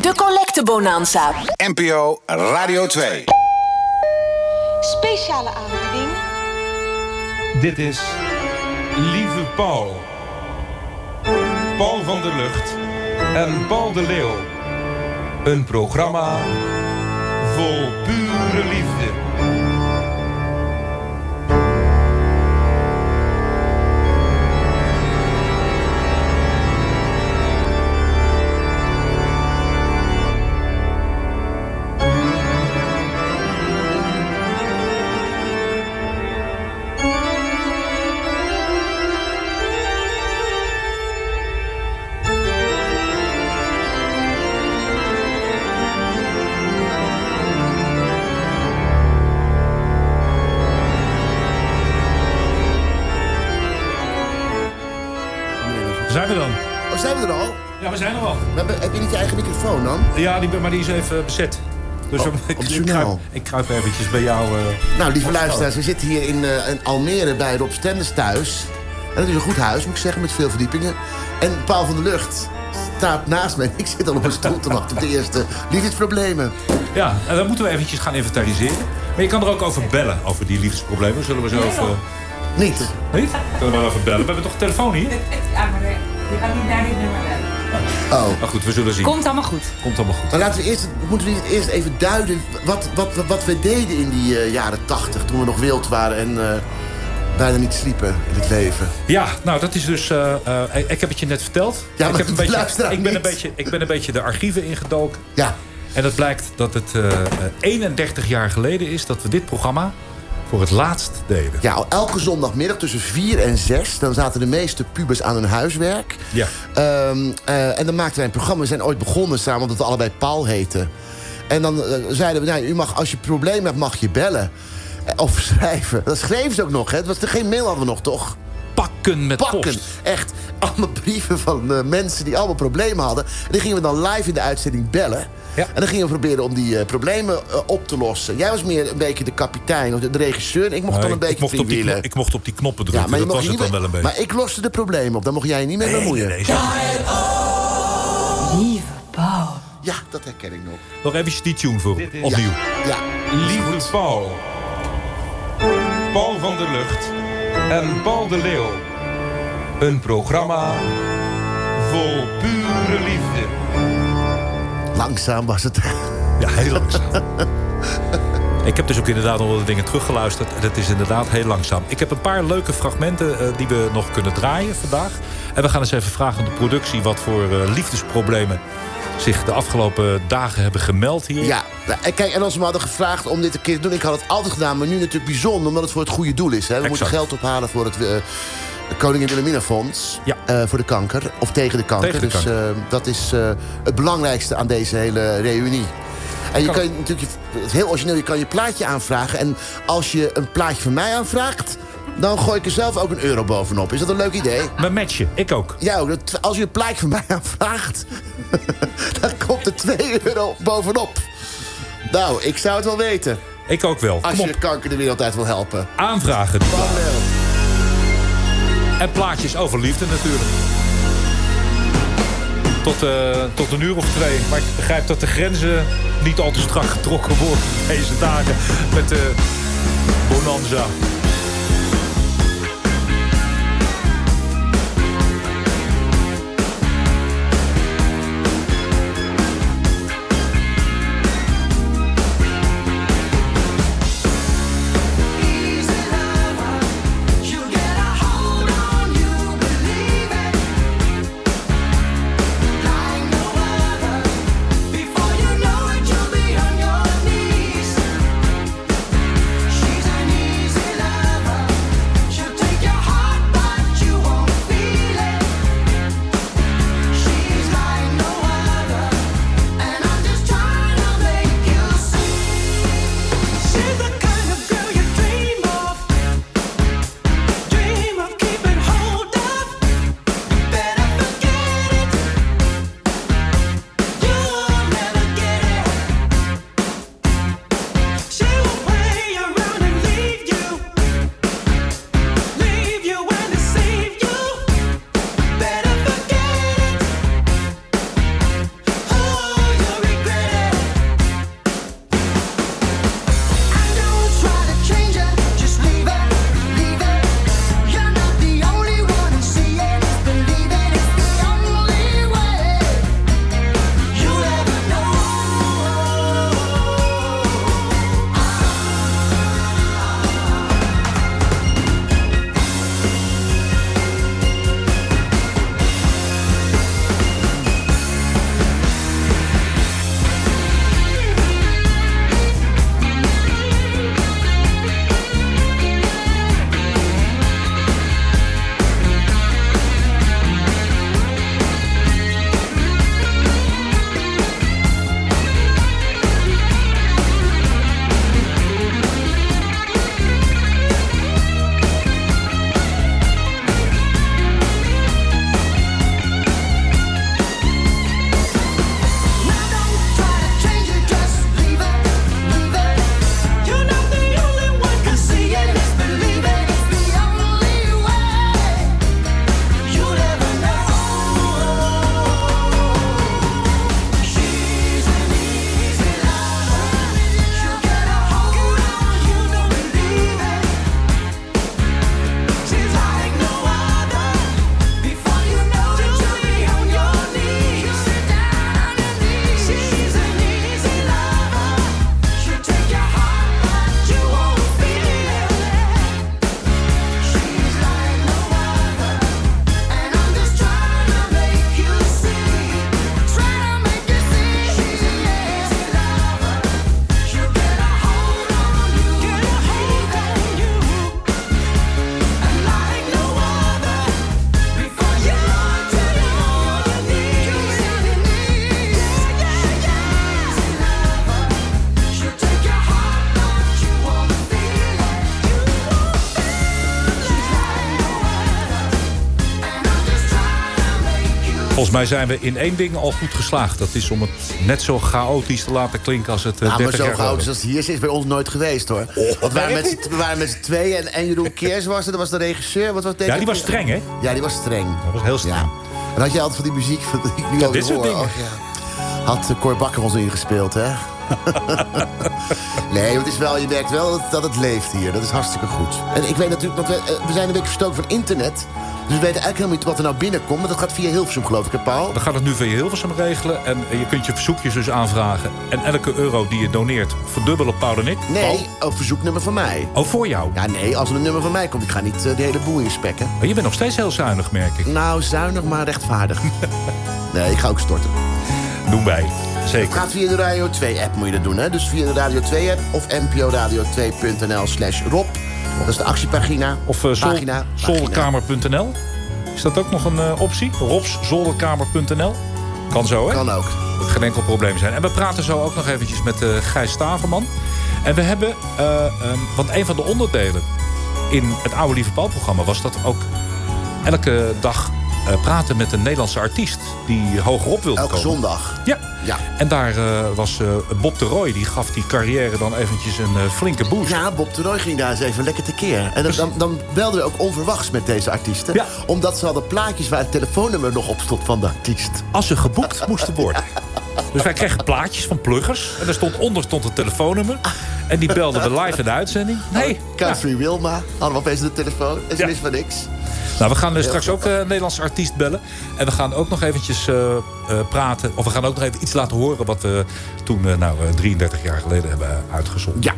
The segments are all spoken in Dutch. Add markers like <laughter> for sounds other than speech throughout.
De Collecte Bonanza. NPO Radio 2. Speciale aanbieding. Dit is Lieve Paul. Paul van der Lucht en Paul de Leeuw. Een programma vol pure Ja, die, maar die is even bezet. Dus Oh, ik, op het ik, kruip, ik kruip eventjes bij jou. eh, Nou, lieve luisteraars, we zitten hier in, eh, in Almere bij Rob Stenders thuis. En dat is een goed huis, moet ik zeggen, met veel verdiepingen. En Paul van der Lucht staat naast mij. <laughs> Ik zit al op een stoel te wachten op de eerste liefdesproblemen. Ja, en dan moeten we eventjes gaan inventariseren. Maar je kan er ook over bellen, over die liefdesproblemen. Zullen we zo even... Niet. Niet? Kunnen we wel even bellen? We hebben toch een telefoon hier? Ja, maar eh, je gaat niet naar dit nummer bellen. Oh. Maar goed, we zullen zien. Komt allemaal goed. Komt allemaal goed. Maar laten we eerst, moeten we niet eerst even duiden wat, wat, wat, wat we deden in die eh, jaren tachtig... toen we nog wild waren en eh, bijna niet sliepen in het leven. Ja, nou, dat is dus... eh, eh, ik heb het je net verteld. Ja, ik, heb een <laughs> beetje, ik, ben een beetje, ik ben een beetje de archieven ingedoken. Ja. En het blijkt dat het eh, eh, 31 jaar geleden is... dat we dit programma voor het laatst deden. Ja, elke zondagmiddag tussen 4 en 6... dan zaten de meeste pubers aan hun huiswerk. Ja. Ehm, eh, en dan maakten wij een programma. We zijn ooit begonnen samen, omdat we allebei Paul heten. En dan eh, zeiden we, nou, u mag, als je problemen hebt, mag je bellen. Eh, Of <laughs> schrijven. Dat schreven ze ook nog, hè. Het was er geen mail hadden we nog, toch? Pakken met Pakken. post. Echt. Allemaal brieven van eh, mensen die allemaal problemen hadden. En die gingen we dan live in de uitzending bellen. Ja. En dan gingen we proberen om die eh, problemen eh, op te lossen. Jij was meer een beetje de kapitein of de, de regisseur. Ik mocht dan Nee, een beetje ik, mocht op die, freewheelen. knop- ik mocht op die knoppen drukken. maar je dat mocht was het niet dan wel een beetje. Maar ik loste de problemen op. Daar mocht jij je niet mee bemoeien. nee, nee, Lieve Paul. Ja, dat herken ik nog. Nog eventjes die tune voor opnieuw. Ja. Lieve Paul. Paul van der Lucht en Paul de Leeuw. Een programma vol pure liefde. Langzaam was het. <laughs> Ja, heel langzaam. <laughs> Ik heb dus ook inderdaad nog de dingen teruggeluisterd. En het is inderdaad heel langzaam. Ik heb een paar leuke fragmenten eh, die we nog kunnen draaien vandaag. En we gaan eens even vragen aan de productie... wat voor eh, liefdesproblemen zich de afgelopen dagen hebben gemeld hier. Ja, nou, kijk, en als we me hadden gevraagd om dit een keer te doen... ik had het altijd gedaan, maar nu natuurlijk bijzonder... omdat het voor het goede doel is. Hè. We moeten geld ophalen voor het... eh, Koningin Wilhelmina Fonds Ja. eh, voor de kanker. Of tegen de kanker. Tegen de dus kanker. dat is het belangrijkste aan deze hele reunie. En je Kan- je natuurlijk, het heel origineel, je kan je plaatje aanvragen. En als je een plaatje van mij aanvraagt, dan gooi ik er zelf ook een euro bovenop. Is dat een leuk idee? Mijn matchen, ik ook. Ja, ook. Als je een plaatje van mij <laughs> aanvraagt, <laughs> dan komt er 2 euro bovenop. Nou, ik zou het wel weten. Ik ook wel. Als je op, kanker de wereld uit wil helpen. aanvragen. En plaatjes over liefde natuurlijk. Tot, eh, tot een uur of twee. Maar ik begrijp dat de grenzen niet al te strak getrokken worden deze dagen. Met de bonanza. Volgens mij zijn we in één ding al goed geslaagd. Dat is om het net zo chaotisch te laten klinken als het Ja, maar 30 zo jaar goud geleden. als het hier is, is bij ons nooit geweest, hoor. Want we waren met, z'n- we waren met z'n tweeën en, en Jeroen Keers was er. Dat was de regisseur. Wat was? Ja, die was streng, hè? Ja, die was streng. Dat was heel streng. Ja. En had je altijd van die muziek van, die ik nu dit soort hoor. dingen. Ja. Had uh, Cor Bakker ons ingespeeld, hè? <laughs> nee, maar het is wel, je merkt wel dat, dat het leeft hier. Dat is hartstikke goed. En ik weet natuurlijk, want we, eh, we zijn een week verstoken van internet. Dus we weten eigenlijk helemaal niet wat er nou binnenkomt. Maar dat gaat via Hilversum, geloof ik, hè, Paul? We gaan het nu via Hilversum regelen. En je kunt je verzoekjes dus aanvragen. En elke euro die je doneert, verdubbelen Paul en ik. Nee, Paul? een verzoeknummer van mij. Oh, voor jou. Ja, nee, als er een nummer van mij komt, ik ga niet eh, de hele boel inspekken. Maar je bent nog steeds heel zuinig, merk ik. Nou, zuinig, maar rechtvaardig. <laughs> nee, ik ga ook storten. Doen wij. Het Zeker. gaat via de Radio 2-app moet je dat doen, hè? Dus via de Radio 2-app of nporadio2.nl slash Rob. Dat is de actiepagina. Of uh, zol- Pagina, zolderkamer.nl. Is dat ook nog een eh, optie? Robszolderkamer.nl. Kan zo, hè? Kan ook. Dat geen enkel probleem zijn. En we praten zo ook nog eventjes met eh, Gijs Staverman. En we hebben, eh, want een van de onderdelen in het oude Lieve Paul-programma... was dat ook elke dag eh, praten met een Nederlandse artiest... die hogerop wilde Elke komen. zondag. Ja. Ja. En daar eh, was eh, Bob de Roy, die gaf die carrière dan eventjes een flinke boost. Ja, Bob de Roy ging daar eens even lekker tekeer. En dan, dan, dan belden we ook onverwachts met deze artiesten. Ja. Omdat ze hadden plaatjes waar het telefoonnummer nog op stond van de artiest. Als ze geboekt moesten worden. <laughs> Dus wij kregen plaatjes van pluggers. En daar stond onder stond het telefoonnummer. En die belden we live in de uitzending. Nee. Country Wilma hadden we opeens de telefoon. En ze Ja. wist van niks. Nou, we gaan eh, straks ook een Nederlandse artiest bellen. En we gaan ook nog eventjes eh, eh, praten. Of we gaan ook nog even iets laten horen... wat we toen, nou, eh, 33 jaar geleden hebben uitgezonden. Ja.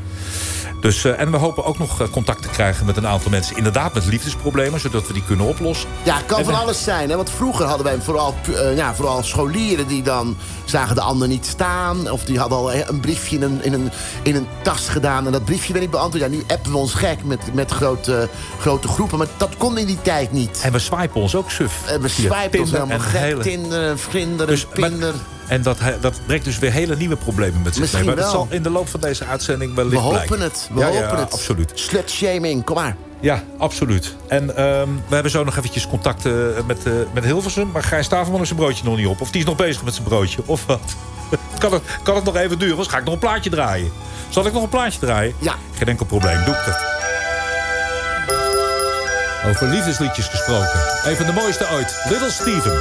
Dus, eh, en we hopen ook nog eh, contact te krijgen met een aantal mensen... inderdaad met liefdesproblemen, zodat we die kunnen oplossen. Ja, het kan En van we- alles zijn. Hè? Want vroeger hadden wij vooral, eh, ja, vooral scholieren die dan zagen de ander niet staan. Of die hadden al eh, een briefje in een, in een, in een tas gedaan. En dat briefje werd niet beantwoord. Ja, nu appen we ons gek met, met grote, grote groepen. Maar dat kon in die tijd niet. En we swipen ons ook suf. En we swipen ons helemaal gek. hele- Tinder, vrienden, Dus, maar- pinder. En dat, dat brengt dus weer hele nieuwe problemen met zich Misschien mee. Maar dat wel. zal in de loop van deze uitzending wellicht We hopen blijken. het. We ja, hopen ja, het. absoluut. Slutshaming, kom maar. Ja, absoluut. En ehm, we hebben zo nog eventjes contact eh, met, eh, met Hilversum. Maar Gijs Staverman is zijn broodje nog niet op. Of die is nog bezig met zijn broodje. Of wat? <laughs> kan, het, kan het nog even duren? Anders ga ik nog een plaatje draaien. Zal ik nog een plaatje draaien? Ja. Geen enkel probleem. Doe ik dat. Over liefdesliedjes gesproken. Een van de mooiste ooit. Little Steven.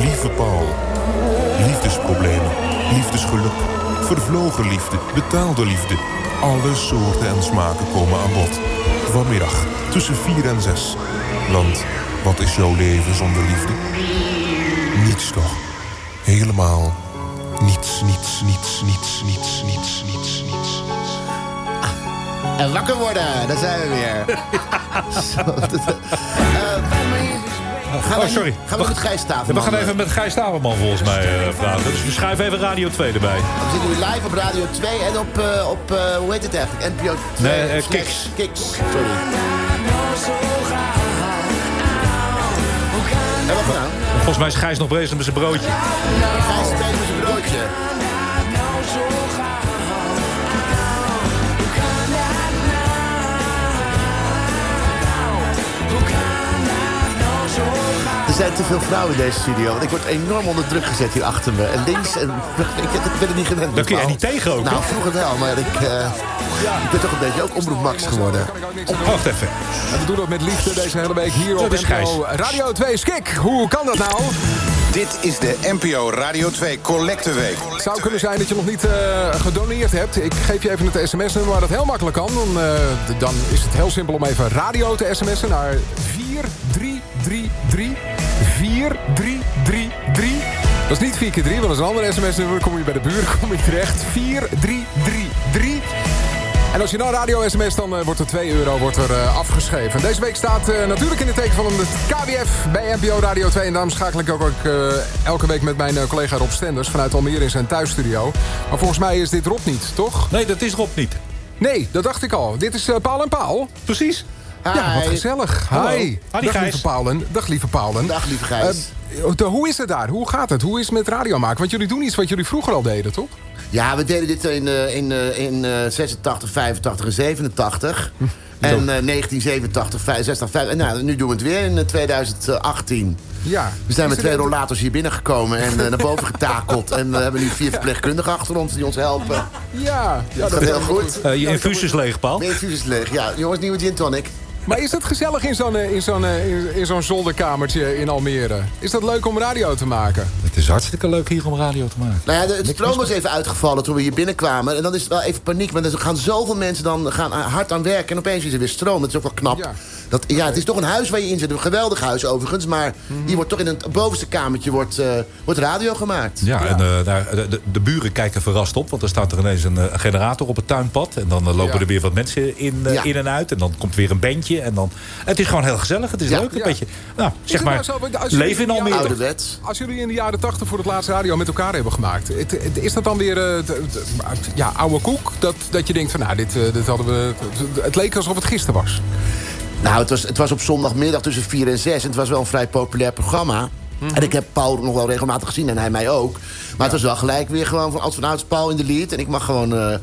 Lieve Paul. Liefdesproblemen, liefdesgeluk, vervlogen liefde, betaalde liefde. Alle soorten en smaken komen aan bod. Vanmiddag tussen 4 en 6. Want wat is jouw leven zonder liefde? Niets toch? Helemaal niets, niets, niets, niets, niets, niets, niets, niets. En wakker worden, daar zijn we weer. <laughs> Zo, dat- eh, gaan we Oh, sorry. Gaan we met Gijs We Staverman, gaan eh, even met Gijs Staverman volgens mij eh, praten. Dus we schuiven even Radio 2 erbij. We zitten nu live op Radio 2 en op, eh, op eh, hoe heet het eigenlijk? NPO 2. Nee, eh, slash Kicks. Kicks, sorry. En wat gedaan? Volgens mij is Gijs nog bezig met zijn broodje. Gijs steeds met zijn broodje. Zijn te veel vrouwen in deze studio. Want ik word enorm onder druk gezet hier achter me. En links en... Ik, ik ben er niet gewend. Daar kun je niet tegen ook, Nou, vroeger wel. Maar ik, eh, ik ben toch een beetje ook omroep Max geworden. Doen. Wacht even. En we doen dat met liefde deze hele week hier op. NPO Radio 2 Skik. Hoe kan dat nou? Dit is de NPO Radio 2 Collecteweek. Het zou kunnen zijn dat je nog niet eh, gedoneerd hebt. Ik geef je even het sms-nummer waar dat heel makkelijk kan. Dan, eh, dan is het heel simpel om even radio te sms'en naar 4333 4333. Dat is niet 4 keer 3, want dat is een ander sms-nummer. Kom je bij de buren, kom je terecht. 4333. En als je nou radio sms, dan eh, wordt er 2 euro wordt er, eh, afgeschreven. Deze week staat eh, natuurlijk in het teken van het KWF bij NPO Radio 2. En daarom schakel ik ook, ook elke week met mijn collega Rob Stenders... vanuit Almere in zijn thuisstudio. Maar volgens mij is dit Rob niet, toch? Nee, dat is Rob niet. Nee, dat dacht ik al. Dit is Paul en Paul. Precies. Ja, wat Hi. gezellig. Hallo. Hi. Hi, Dag lieve Paulen. Dag lieve Paulen. Dag, lieve Gijs. Eh, de- hoe is het daar? Hoe gaat het? Hoe is het met radio maken? Want jullie doen iets wat jullie vroeger al deden, toch? Ja, we deden dit in, eh, in, eh, in eh, 86, 85 en 87. En eh, 1987, 65, 5. En nou, nu doen we het weer in eh, 2018. Ja. We zijn met twee rollators hier binnengekomen en naar boven <laughs> getakeld. En we hebben nu vier verpleegkundigen achter ons die ons helpen. Ja, ja Dat gaat heel goed. Eh, je infuus is leeg, Paul. Mijn infuus is leeg. Ja, jongens, nieuwe gin tonic. Maar is het gezellig in zo'n eh, in zo'n eh, in, in zo'n zolderkamertje in Almere? Is dat leuk om radio te maken? Het is hartstikke leuk hier om radio te maken. Nou ja, de, het stroom was even uitgevallen toen we hier binnenkwamen. En dan is het wel even paniek. Want er gaan zoveel mensen dan gaan hard aan werken. En opeens is er weer stroom. Dat is ook wel knap. Ja. Dat, ja, het is toch een huis waar je in zit. Een geweldig huis overigens. Maar hier wordt toch in het bovenste kamertje wordt, eh, wordt radio gemaakt. Ja, en eh, daar, de, de- de buren kijken verrast op. Want er staat er ineens een, eh, generator op het tuinpad. En dan lopen Ja. er weer wat mensen in, Ja. in en uit. En dan komt weer een bandje. En dan, het is gewoon heel gezellig. Het is Ja. leuk. Een Ja. beetje, nou, Is zeg maar, nou zo, als jullie- leven in Almere. Ouderwets. Als jullie in de jaren 80 voor het laatste radio met elkaar hebben gemaakt... het- het- is dat dan weer eh, d- d- ja, oude koek? Dat, dat je denkt van, nou, dit, dit hadden we... Het, het leek alsof het gisteren was. Nou, het was, het was op zondagmiddag tussen 4 en 6. En het was wel een vrij populair programma. Mhm. En ik heb Paul nog wel regelmatig gezien en hij mij ook. Maar het was wel gelijk weer gewoon van als vanouds Paul in de lead. En ik mag gewoon... eh,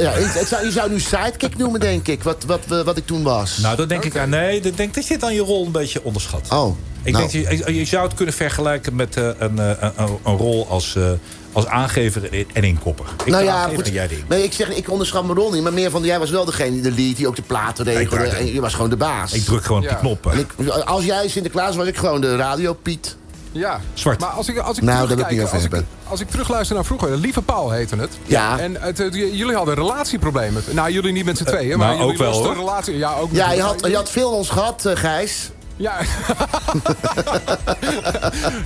ja, het, het zou, je zou nu sidekick noemen, denk ik. Wat, wat, wat ik toen was. Nou, dan denk ik aan nee. Dan denk dat je dan je rol een beetje onderschat. oh, Ik nou. denk, dat je, je zou het kunnen vergelijken met eh, een, eh, een, een, een rol als, eh, als aangever en- en inkopper. Ik nou de ja, goed. jij de Nee, ik zeg, ik onderschat mijn rol niet. Maar meer van, jij was wel degene die de lead, die ook de platen regelde. Ik- En je was gewoon de baas. Ik druk gewoon op Ja. die knoppen. En ik, als jij Sinterklaas was, ik gewoon de radio Piet. Ja. Zwart. Maar als ik, als ik Nou, daar wil ik terugkijk, niet over als, ik, hebben. als ik terugluister naar vroeger... Lieve Paul heette het. Ja. En het, jullie hadden relatieproblemen. Nou, jullie niet met z'n tweeën. maar nou, jullie ook wel, hoor. Relatie, ja, ook Ja, je had, je had veel ons gehad, eh, Gijs. Ja. <laughs>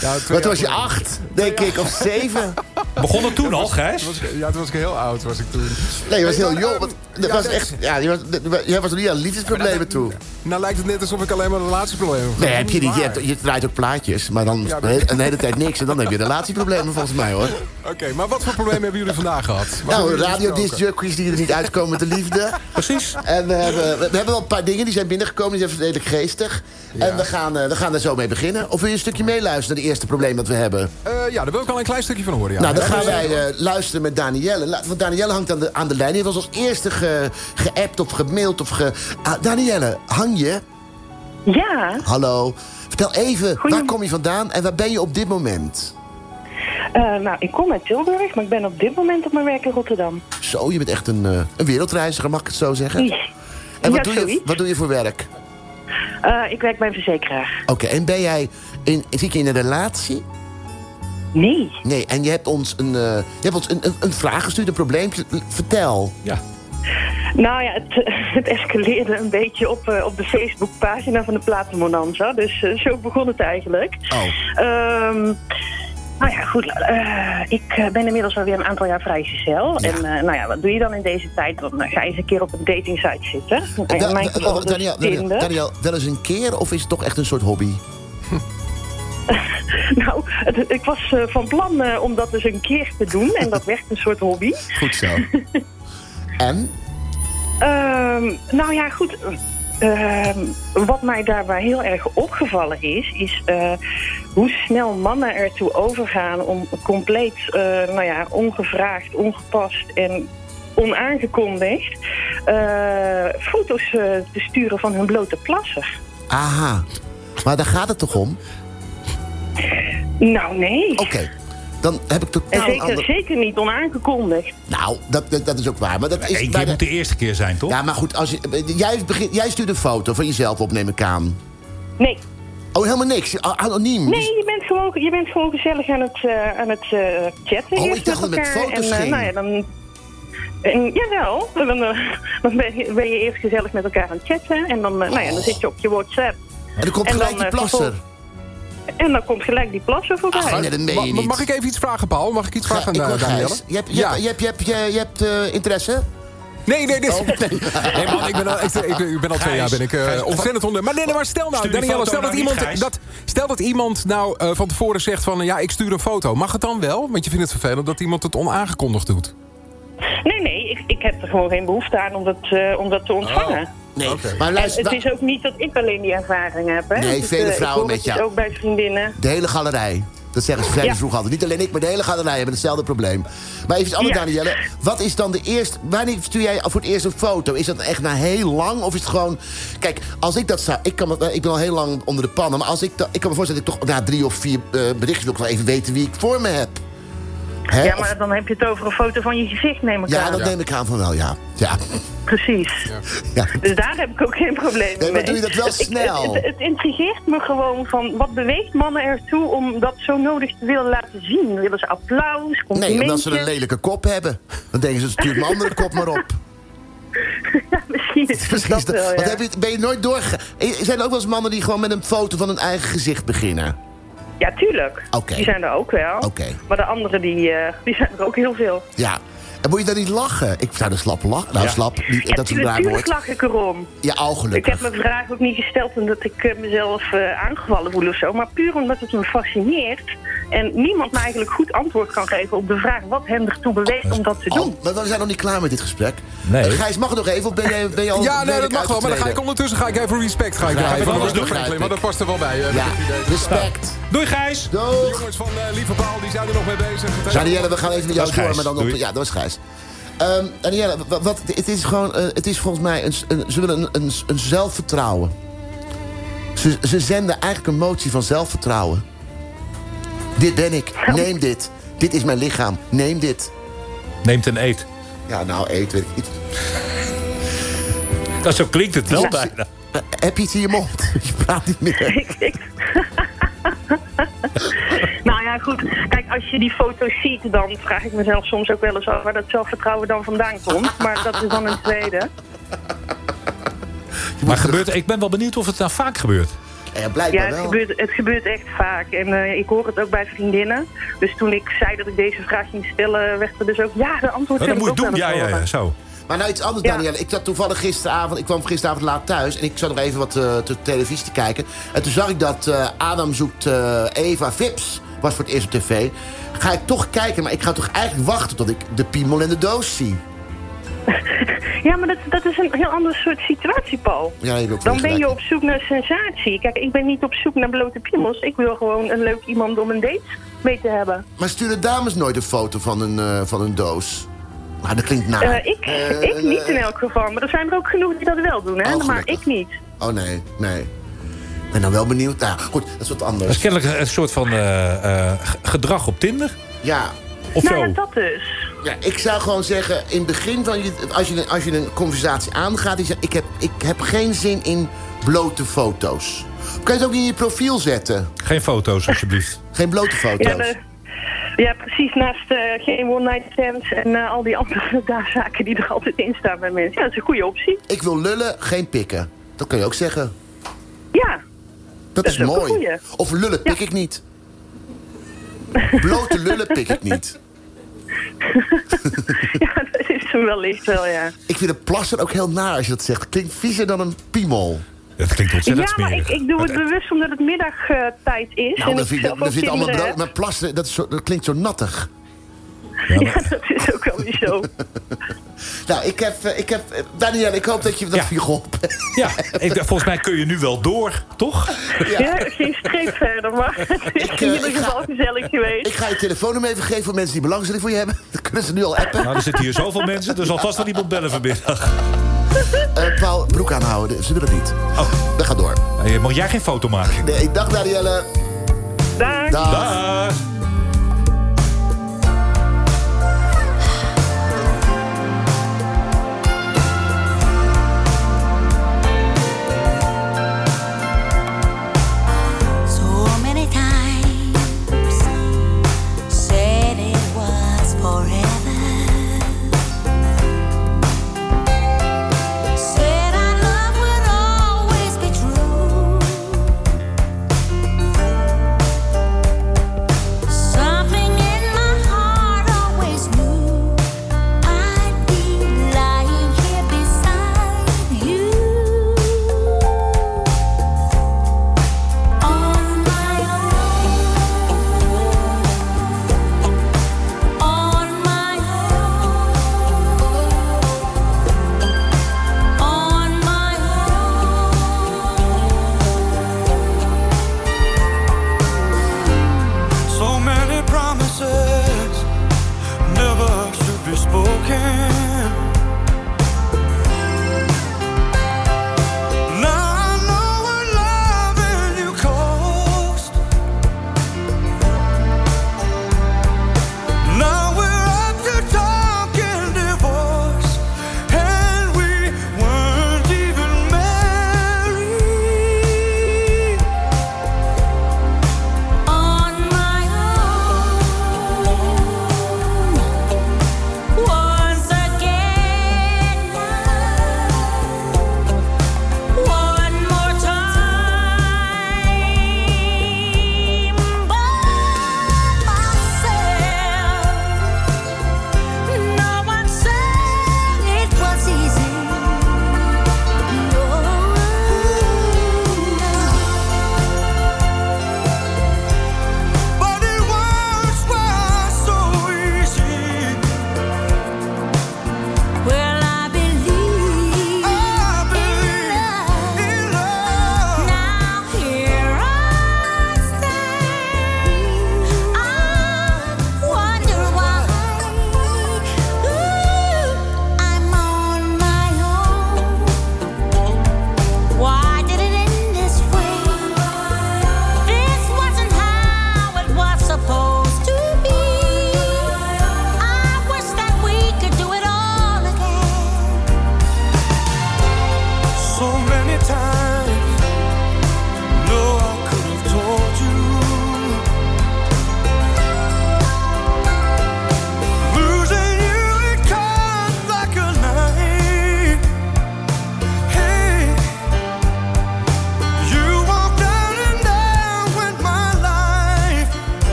ja Wat was je, acht, denk ik, of zeven? Begon het toen al, Gijs? Was Ja, toen was ik heel oud. Was ik toen. Nee, je was Nee, heel maar, jong. Dat ja, was dat- echt, ja, je was, jij was nog niet aan liefdesproblemen toe. Nou lijkt het net alsof ik alleen maar relatieproblemen heb. Nee, heb je niet. Je, Waar. hebt, je draait ook plaatjes, maar dan Ja, een hele- een hele tijd niks. En dan heb je relatieproblemen volgens mij, hoor. Oké, maar wat voor problemen hebben jullie vandaag gehad? Wat Nou, radiodiscjockeys die er niet uitkomen met de liefde. <laughs> Precies. En we hebben, we hebben wel een paar dingen die zijn binnengekomen. Die zijn redelijk geestig. En we gaan, eh, we gaan er zo mee beginnen. Of wil je een stukje meeluisteren naar het eerste probleem dat we hebben? Eh, ja, daar wil ik wel een klein stukje van horen. Ja. nou, dan gaan wij eh, luisteren met Danielle. Want Danielle hangt aan de, aan de lijn. Die ons als eerste ge- geappt of gemaild of ge... Ah, Danielle, hang je? Ja, Hallo. Vertel even, Goeie- waar kom je vandaan en waar ben je op dit moment? Eh, nou, ik kom uit Tilburg, maar ik ben op dit moment op mijn werk in Rotterdam. Zo, je bent echt een, eh, een wereldreiziger, mag ik het zo zeggen? En wat, Ja, doe je, wat doe je voor werk? Eh, ik werk bij een verzekeraar. Oké, en ben jij in, zit je in een relatie? Nee. Nee, en je hebt ons een, eh, je hebt ons een, een, een vraag gestuurd, een probleempje. Vertel. Ja. Nou ja, het, <laughs> het escaleerde een beetje op, eh, op de Facebookpagina van de Platenmonanza. Dus eh, zo begon het eigenlijk. Oh. Ehm, nou ja, goed. eh, ik ben inmiddels alweer een aantal jaar vrijgezel. Ja. En nou ja, wat doe je dan in deze tijd? Dan ga je eens een keer op een datingsite zitten. Da- in mijn da- dus Daniel, Daniel, wel eens een keer of is het toch echt een soort hobby? <laughs> Nou, het- ik was van plan om dat dus een keer te doen. En dat werd een soort hobby. Goed zo. <laughs> en? Ehm, nou ja, goed. Ehm, wat mij daarbij heel erg opgevallen is, is eh, hoe snel mannen ertoe overgaan om compleet, eh, nou ja, ongevraagd, ongepast en onaangekondigd eh, foto's te sturen van hun blote plasser. Aha. Maar daar gaat het toch om? Nou, nee. Oké. Dan heb ik En totaal een zeker, ander... zeker niet onaangekondigd. Nou, dat, dat, dat is ook waar. Maar dat is Eén keer moet de eerste keer zijn, toch? Ja, maar goed, als je, jij, begint, jij stuurt een foto van jezelf op, neem ik aan. Nee. Oh, helemaal niks. Anoniem. Nee, je bent gewoon, je bent gewoon gezellig aan het, eh, aan het eh, chatten. Oh, eerst ik dacht dat het met foto's en, ging. nou ja, dan, en, jawel, En dan, eh, <laughs> dan ben, je, ben je eerst gezellig met elkaar aan het chatten. En dan, nou ja, dan zit je op je WhatsApp. En dan komt en gelijk dan, die plasser. vervol- En dan komt gelijk die plasser voorbij. Ach, nee, dat meen je Ma- niet. mag ik even iets vragen, Paul? Mag ik iets vragen aan uh, Danielle? Je hebt, je Ja. hebt, je hebt, je hebt, je, je hebt eh, interesse? Nee, nee, dit is... Oh. Nee. Nee, man, ik ben al, ik, ik, ik ben al twee jaar ben ik, eh, ontzettend onder. Maar nee, nee, maar stel nou, Danielle, stel dat, nou iemand, Gijs. dat, stel dat iemand nou eh, van tevoren zegt van... eh, ja, ik stuur een foto. Mag het dan wel? Want je vindt het vervelend dat iemand het onaangekondigd doet. Nee, nee, ik, ik heb er gewoon geen behoefte aan om dat, eh, om dat te ontvangen. Nee. Maar luister, het is ook niet dat ik alleen die ervaring heb. Hè? Nee, Dus, vele eh, vrouwen met het jou. ook bij vriendinnen. de hele galerij. Dat zeggen ze zeiden Ja. ze vroeger altijd. Niet alleen ik, maar de hele galerij hebben hetzelfde probleem. Maar even iets anders, Ja. Danielle. Wat is dan de eerste... Wanneer stuur jij voor het eerst een foto? Is dat echt na heel lang? Of is het gewoon... Kijk, als ik dat zou... Ik, kan, me- ik ben al heel lang onder de pannen. Maar als ik, dat- ik kan me voorstellen dat ik toch na drie of vier eh, berichtjes... wil ik wel even weten wie ik voor me heb. Hè? Ja, Of- maar dan heb je het over een foto van je gezicht, neem ik ja, aan. dat neem ik aan van wel, ja. Ja. Precies. ja. Dus daar heb ik ook geen probleem Nee, maar mee. doe je dat wel ik- snel? Het, het, het intrigeert me gewoon van wat beweegt mannen ertoe om dat zo nodig te willen laten zien? Willen ze applaus, Nee, omdat ze een lelijke kop hebben. Dan denken ze, stuur mijn andere kop maar op. <laughs> Ja, misschien is <laughs> dat wel, ja. heb je, ben je nooit doorgegaan? Zijn er ook wel eens mannen die gewoon met een foto van hun eigen gezicht beginnen? Ja, tuurlijk. Die zijn er ook wel. Maar de anderen, die, eh, die zijn er ook heel veel. Ja. En moet je dan niet lachen? Ik zou er slap lachen. Nou, Ja. slap, niet, dat is een raar woord. lach ik erom. Ja, al Ik heb mijn vraag ook niet gesteld omdat ik eh, mezelf eh, aangevallen voel of zo. Maar puur omdat het me fascineert. En niemand me eigenlijk goed antwoord kan geven op de vraag wat hem ertoe beweegt om dat te doen. Oh, maar we zijn nog niet klaar met dit gesprek. Nee. Gijs, mag het nog even? Of ben je, ben je al Ja, nee, dat mag wel. Maar dan ga ik ondertussen ga ik even respect ga ik Van de dat Franklin, ik. dat past er wel bij. eh, Ja, respect. Doei Gijs! De Doeg. jongens van eh, Lieve Paul die zijn er nog mee bezig. Danielle, we gaan even met jou door, maar dan op... Doei. Ja, dat was Gijs. Ehm Danielle, wat, wat, het is gewoon... eh, het is volgens mij... Een, een, ze willen een, een, een zelfvertrouwen. Ze, ze zenden eigenlijk een motie van zelfvertrouwen. Dit ben ik. Neem dit. Dit is mijn lichaam. Neem dit. Neemt een eet. Ja, nou, eet, weet ik niet. Dat zo klinkt het wel Ja. bijna. Eh, heb je iets in je mond? <laughs> Je praat niet meer. <laughs> Nou ja, goed. Kijk, als je die foto's ziet, dan vraag ik mezelf soms ook wel eens af waar dat zelfvertrouwen dan vandaan komt. Maar dat is dan een tweede. Maar gebeurt, ik ben wel benieuwd of het nou vaak gebeurt. Ja, Ja, het wel. gebeurt, het gebeurt echt vaak. En eh, ik hoor het ook bij vriendinnen. Dus toen ik zei dat ik deze vraag ging stellen, werd er dus ook ja, de antwoord Oh, wil dat moet je doen. Ja, ja, ja, zo. Maar nou iets anders, Ja. Danielle. Ik zat toevallig gisteravond... Ik kwam gisteravond laat thuis en ik zat nog even wat eh, te televisie te kijken. En toen zag ik dat eh, Adam zoekt eh, Eva Vips. Was voor het eerst op tv. Ga ik toch kijken, maar ik ga toch eigenlijk wachten tot ik de piemel in de doos zie. <laughs> Ja, maar dat, dat is een heel ander soort situatie, Paul. Ja, je ook Dan ben je op zoek naar sensatie. Kijk, ik ben niet op zoek naar blote piemels. Ik wil gewoon een leuk iemand om een date mee te hebben. Maar sturen dames nooit een foto van een, van een doos? Maar dat klinkt naar. Eh, ik, Eh, ik niet in elk geval. Maar er zijn er ook genoeg die dat wel doen, hè? Oh, maar ik niet. Oh nee, nee. Ik ben dan wel benieuwd. Nou, goed, dat is wat Dat anders. is kennelijk een soort van eh, eh, gedrag op Tinder. Ja, Of nou zo? ja, dat dus. Ja, ik zou gewoon zeggen, in het begin van je... Als je, als je een conversatie aangaat... Die zegt, ik, heb, ik heb geen zin in blote foto's. Kan je het ook niet in je profiel zetten? Geen foto's, alsjeblieft. Geen blote foto's. Ja, de- ja, precies. Naast eh, geen one-night stands en eh, al die andere daar <laughs> zaken die er altijd in staan bij mensen. Ja, dat is een goede optie. Ik wil lullen, geen pikken. Dat kun je ook zeggen. Ja, Dat, Dat is mooi. Of lullen pik ik niet. Blote lullen pik ik niet. <laughs> ja dat is hem wellicht wel, ja. Ik vind een plasser ook heel naar als je dat zegt. Klinkt viezer dan een piemel. Dat klinkt ontzettend Ja, maar ik, smerig. ik doe het bewust omdat het middagtijd is. Nou, en dat ik vind, vind ik allemaal brood. Maar plassen, dat, is zo, dat klinkt zo nattig. Ja, Ja, <laughs> dat is ook wel weer zo. <laughs> Nou, ik heb... eh, Ik heb eh, Daniel, ik hoop dat je dat Ja. je geholpen hebt. ja, ik, volgens mij kun je nu wel door, toch? Ja, geen streep verder, maar <laughs> het is Ik, in eh, ieder geval gezellig geweest. Ik ga je telefoonnummer even geven voor mensen die belangstelling voor je hebben. Dan kunnen ze nu al appen. Nou, er zitten hier zoveel mensen. Er zal vast wel iemand bellen vanmiddag. <laughs> Eh Paul, broek aanhouden. Ze willen het niet. Oh. Dat gaat door. Nee, Mag jij geen foto maken? Nee, dag Danielle. Dag. Dag. Dag.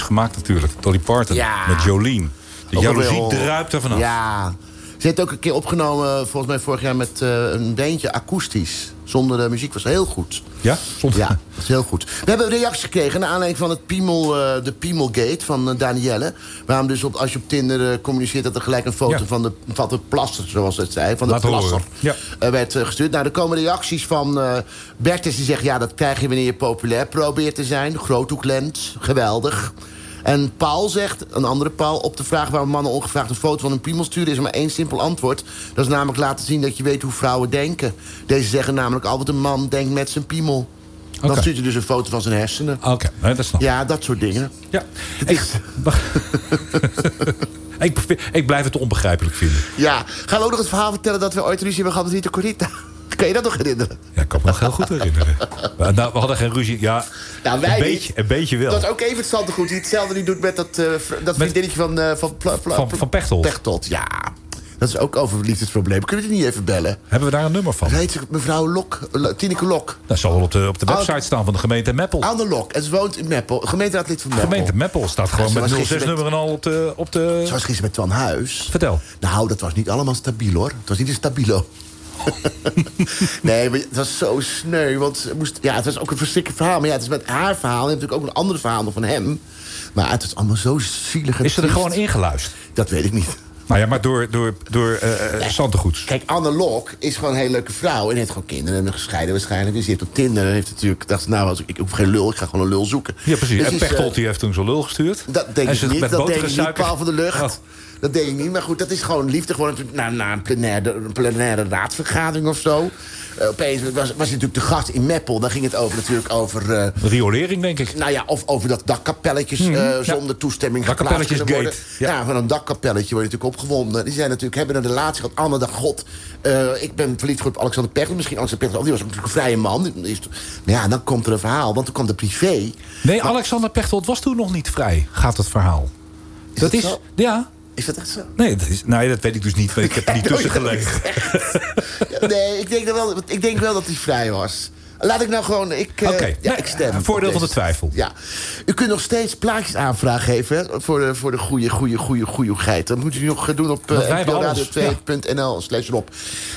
Gemaakt natuurlijk. Dolly Parton Ja. met Jolene. De jaloezie druipt er vanaf. Ja. Ze heeft ook een keer opgenomen, volgens mij vorig jaar... met eh, een bandje akoestisch. Zonder de muziek was heel goed. Ja? Soms. Ja, dat is heel goed. We hebben reacties gekregen naar aanleiding van het Piemel, eh, de Piemelgate van eh, Danielle. Waarom dus op, als je op Tinder eh, communiceert... dat er gelijk een foto Ja. van, de, van de plasser, zoals het zei... van de Laat Ja. eh, werd gestuurd. Nou, er komen reacties van eh Bertus die zegt... ja, dat krijg je wanneer je populair probeert te zijn. Groothoeklent, geweldig. En Paul zegt, een andere Paul, op de vraag waarom mannen ongevraagd een foto van een piemel sturen... is er maar één simpel antwoord. Dat is namelijk laten zien dat je weet hoe vrouwen denken. Deze zeggen namelijk altijd een man denkt met zijn piemel. Dan stuurt hij dus een foto van zijn hersenen. Oké, nee, dat snap ik. Ja, dat soort dingen. Ja. Het Ik, is- ik, <laughs> ik blijf het onbegrijpelijk vinden. Ja, gaan we ook nog het verhaal vertellen dat we ooit ruzie hebben gehad met Rita Corita? Kan je dat nog herinneren? Ja, ik kan me nog heel goed herinneren. Maar, nou, we hadden geen ruzie. Ja, Nou, wij een, niet. beetje, een beetje wel. Dat is ook even hetzelfde goed. Die hetzelfde die doet met dat, eh, dat Met- vriendinnetje van, eh, van, Van- van Pechtold. Pechtold, ja. Dat is ook over liefdesproblemen. Kunnen we die niet even bellen? Hebben we daar een nummer van? Dat heet ze mevrouw Lok, L- Tineke Lok. Dat zal wel op de, op de website staan van de gemeente Meppel. Aan de Lok. En ze woont in Meppel. Gemeenteraadlid van Meppel. gemeente Meppel staat gewoon met was 06 gisteren met- nummer en al op de... Op de... Zoals gisteren met Twan Huis. Vertel. Nou, dat was niet allemaal stabiel, hoor. Het was niet een stabilo. <laughs> nee, maar het was zo sneu. Want ze moest, ja, het was ook een verschrikkelijk verhaal. Maar ja, het is met haar verhaal. En natuurlijk ook een ander verhaal nog van hem. Maar het is allemaal zo zielig en Is ze er gewoon ingeluisterd? Dat weet ik niet. Nou ja, maar door, door, door eh eh, Santegoeds. Kijk, Anne Lok is gewoon een hele leuke vrouw. En heeft gewoon kinderen en gescheiden waarschijnlijk. Dus die heeft op Tinder en heeft natuurlijk... dacht nou, als ik, ik hoef geen lul, ik ga gewoon een lul zoeken. Ja, precies. Dus en eh, Pechtold die heeft toen zo'n lul gestuurd. Dat denk en ik niet. met Dat denk en ik niet. Paal van de lucht. Oh. Dat denk ik niet. Maar goed, dat is gewoon liefde. Gewoon na, na een, plenaire, een plenaire raadsvergadering of zo. Eh, opeens was, was hij natuurlijk de gast in Meppel. Dan ging het over, natuurlijk over... eh, Riolering, denk ik. nou ja, of over dat dakkapelletjes eh, Mhm, ja. zonder toestemming geplaatst kunnen worden. ja. Ja. van een dakkapelletje word je natuurlijk opgewonden. Die zijn natuurlijk, hebben een relatie gehad. Anne dacht, god, eh, ik ben verliefd op Alexander Pechtold. Misschien Alexander Pechtold, die was natuurlijk een vrije man. Maar ja, dan komt er een verhaal, want toen kwam de privé. Nee, Alexander Pechtold was toen nog niet vrij, gaat het verhaal. Is dat dat is... zo? Ja. Is dat echt zo? Nee, dat, is, nee, dat weet ik dus niet. want Ik heb er niet <laughs> tussen gelegen. Ja, nee, ik denk, wel, ik denk wel dat hij vrij was. Laat ik nou gewoon... Ik, eh, Oké, ja, nee, ik stem. voordeel van de twijfel. Ja. U kunt nog steeds plaatjes aanvragen geven voor de, voor de goede, goede, goede, goede geit. Dat moet u nog doen op hebben alles, nporadio2.nl slash Rob.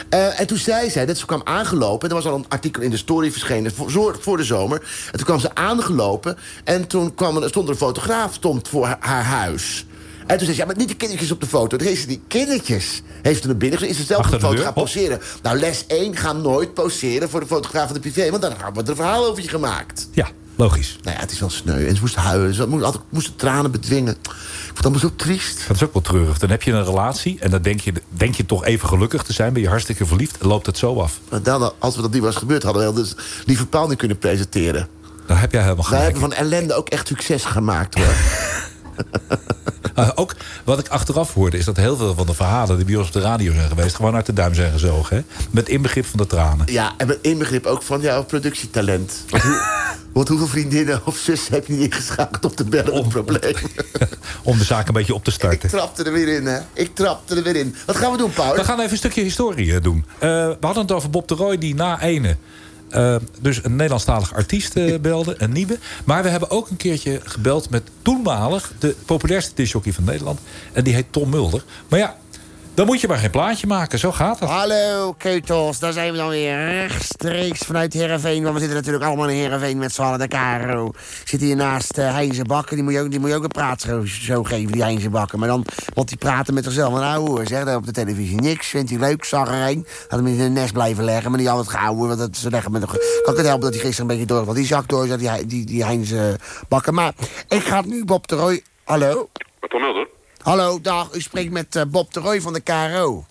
Eh, en toen zei zij dat ze kwam aangelopen. Er was al een artikel in de story verschenen voor, voor de zomer. En toen kwam ze aangelopen. En toen kwam er, stond er een fotograaf stond voor haar, haar huis. En toen zei ze, ja, maar niet de kindertjes op de foto. Er is die kindertjes. Heeft ze naar binnen is ze zelf Achter op de de foto gaan poseren. Nou, les 1, ga nooit poseren voor de fotograaf van de privé. Want dan wordt er een verhaal over je gemaakt. Ja. Logisch. Nou ja, het is wel sneu. En ze moest huilen. Ze moest, altijd, moest tranen bedwingen. Ik vond het allemaal zo triest. Dat is ook wel treurig. Dan heb je een relatie en dan denk je, denk je toch even gelukkig te zijn. Ben je hartstikke verliefd en loopt het zo af. Dan, als we dat niet was gebeurd, hadden we dus Paul niet kunnen presenteren. Daar heb jij helemaal Wij gelijk. hebben van ellende ook echt succes gemaakt, hoor. <laughs> Uh, ook wat ik achteraf hoorde is dat heel veel van de verhalen die bij ons op de radio zijn geweest... gewoon uit de duim zijn gezogen. Hè? Met inbegrip van de tranen. ja, en met inbegrip ook van jouw productietalent. Want, hoe, <laughs> want hoeveel vriendinnen of zussen heb je niet ingeschakeld om te bellen probleem? <laughs> Om de zaak een beetje op te Ik starten. trapte er weer in, hè. Ik trapte er weer in. Wat gaan we doen, Paul? We gaan even een stukje historie eh, doen. Eh, we hadden het over Bob de Roy die na ene... eh, dus een Nederlandstalig artiest eh, belde, een nieuwe. Maar we hebben ook een keertje gebeld met toenmalig... de populairste discjockey van Nederland. En die heet Tom Mulder. Maar ja, dan moet je maar geen plaatje maken. Zo gaat het. Hallo, keutels. Daar zijn we dan weer rechtstreeks vanuit Heerenveen. Want we zitten natuurlijk allemaal in Heerenveen met z'n allen. De Caro zit hier naast uh, Heinze Bakker. Die moet, je ook, die moet je ook een praatshow zo geven, die Heinze Bakker. Maar dan moet hij praten met zichzelf. Nou hoor, zeg daar op de televisie niks. Vindt hij leuk, zag er een. Had hem in een nest blijven leggen. Maar niet altijd gehouden. Want dat, ze leggen met een, kan ik het helpen dat hij gisteren een beetje door... Want die zak door, zat die, die, die Heinze Bakker. Maar ik ga het nu Bob de Roy... Hallo? Met Tom Mulder? Hallo, dag. U spreekt met uh, Bob de Roy van de KRO.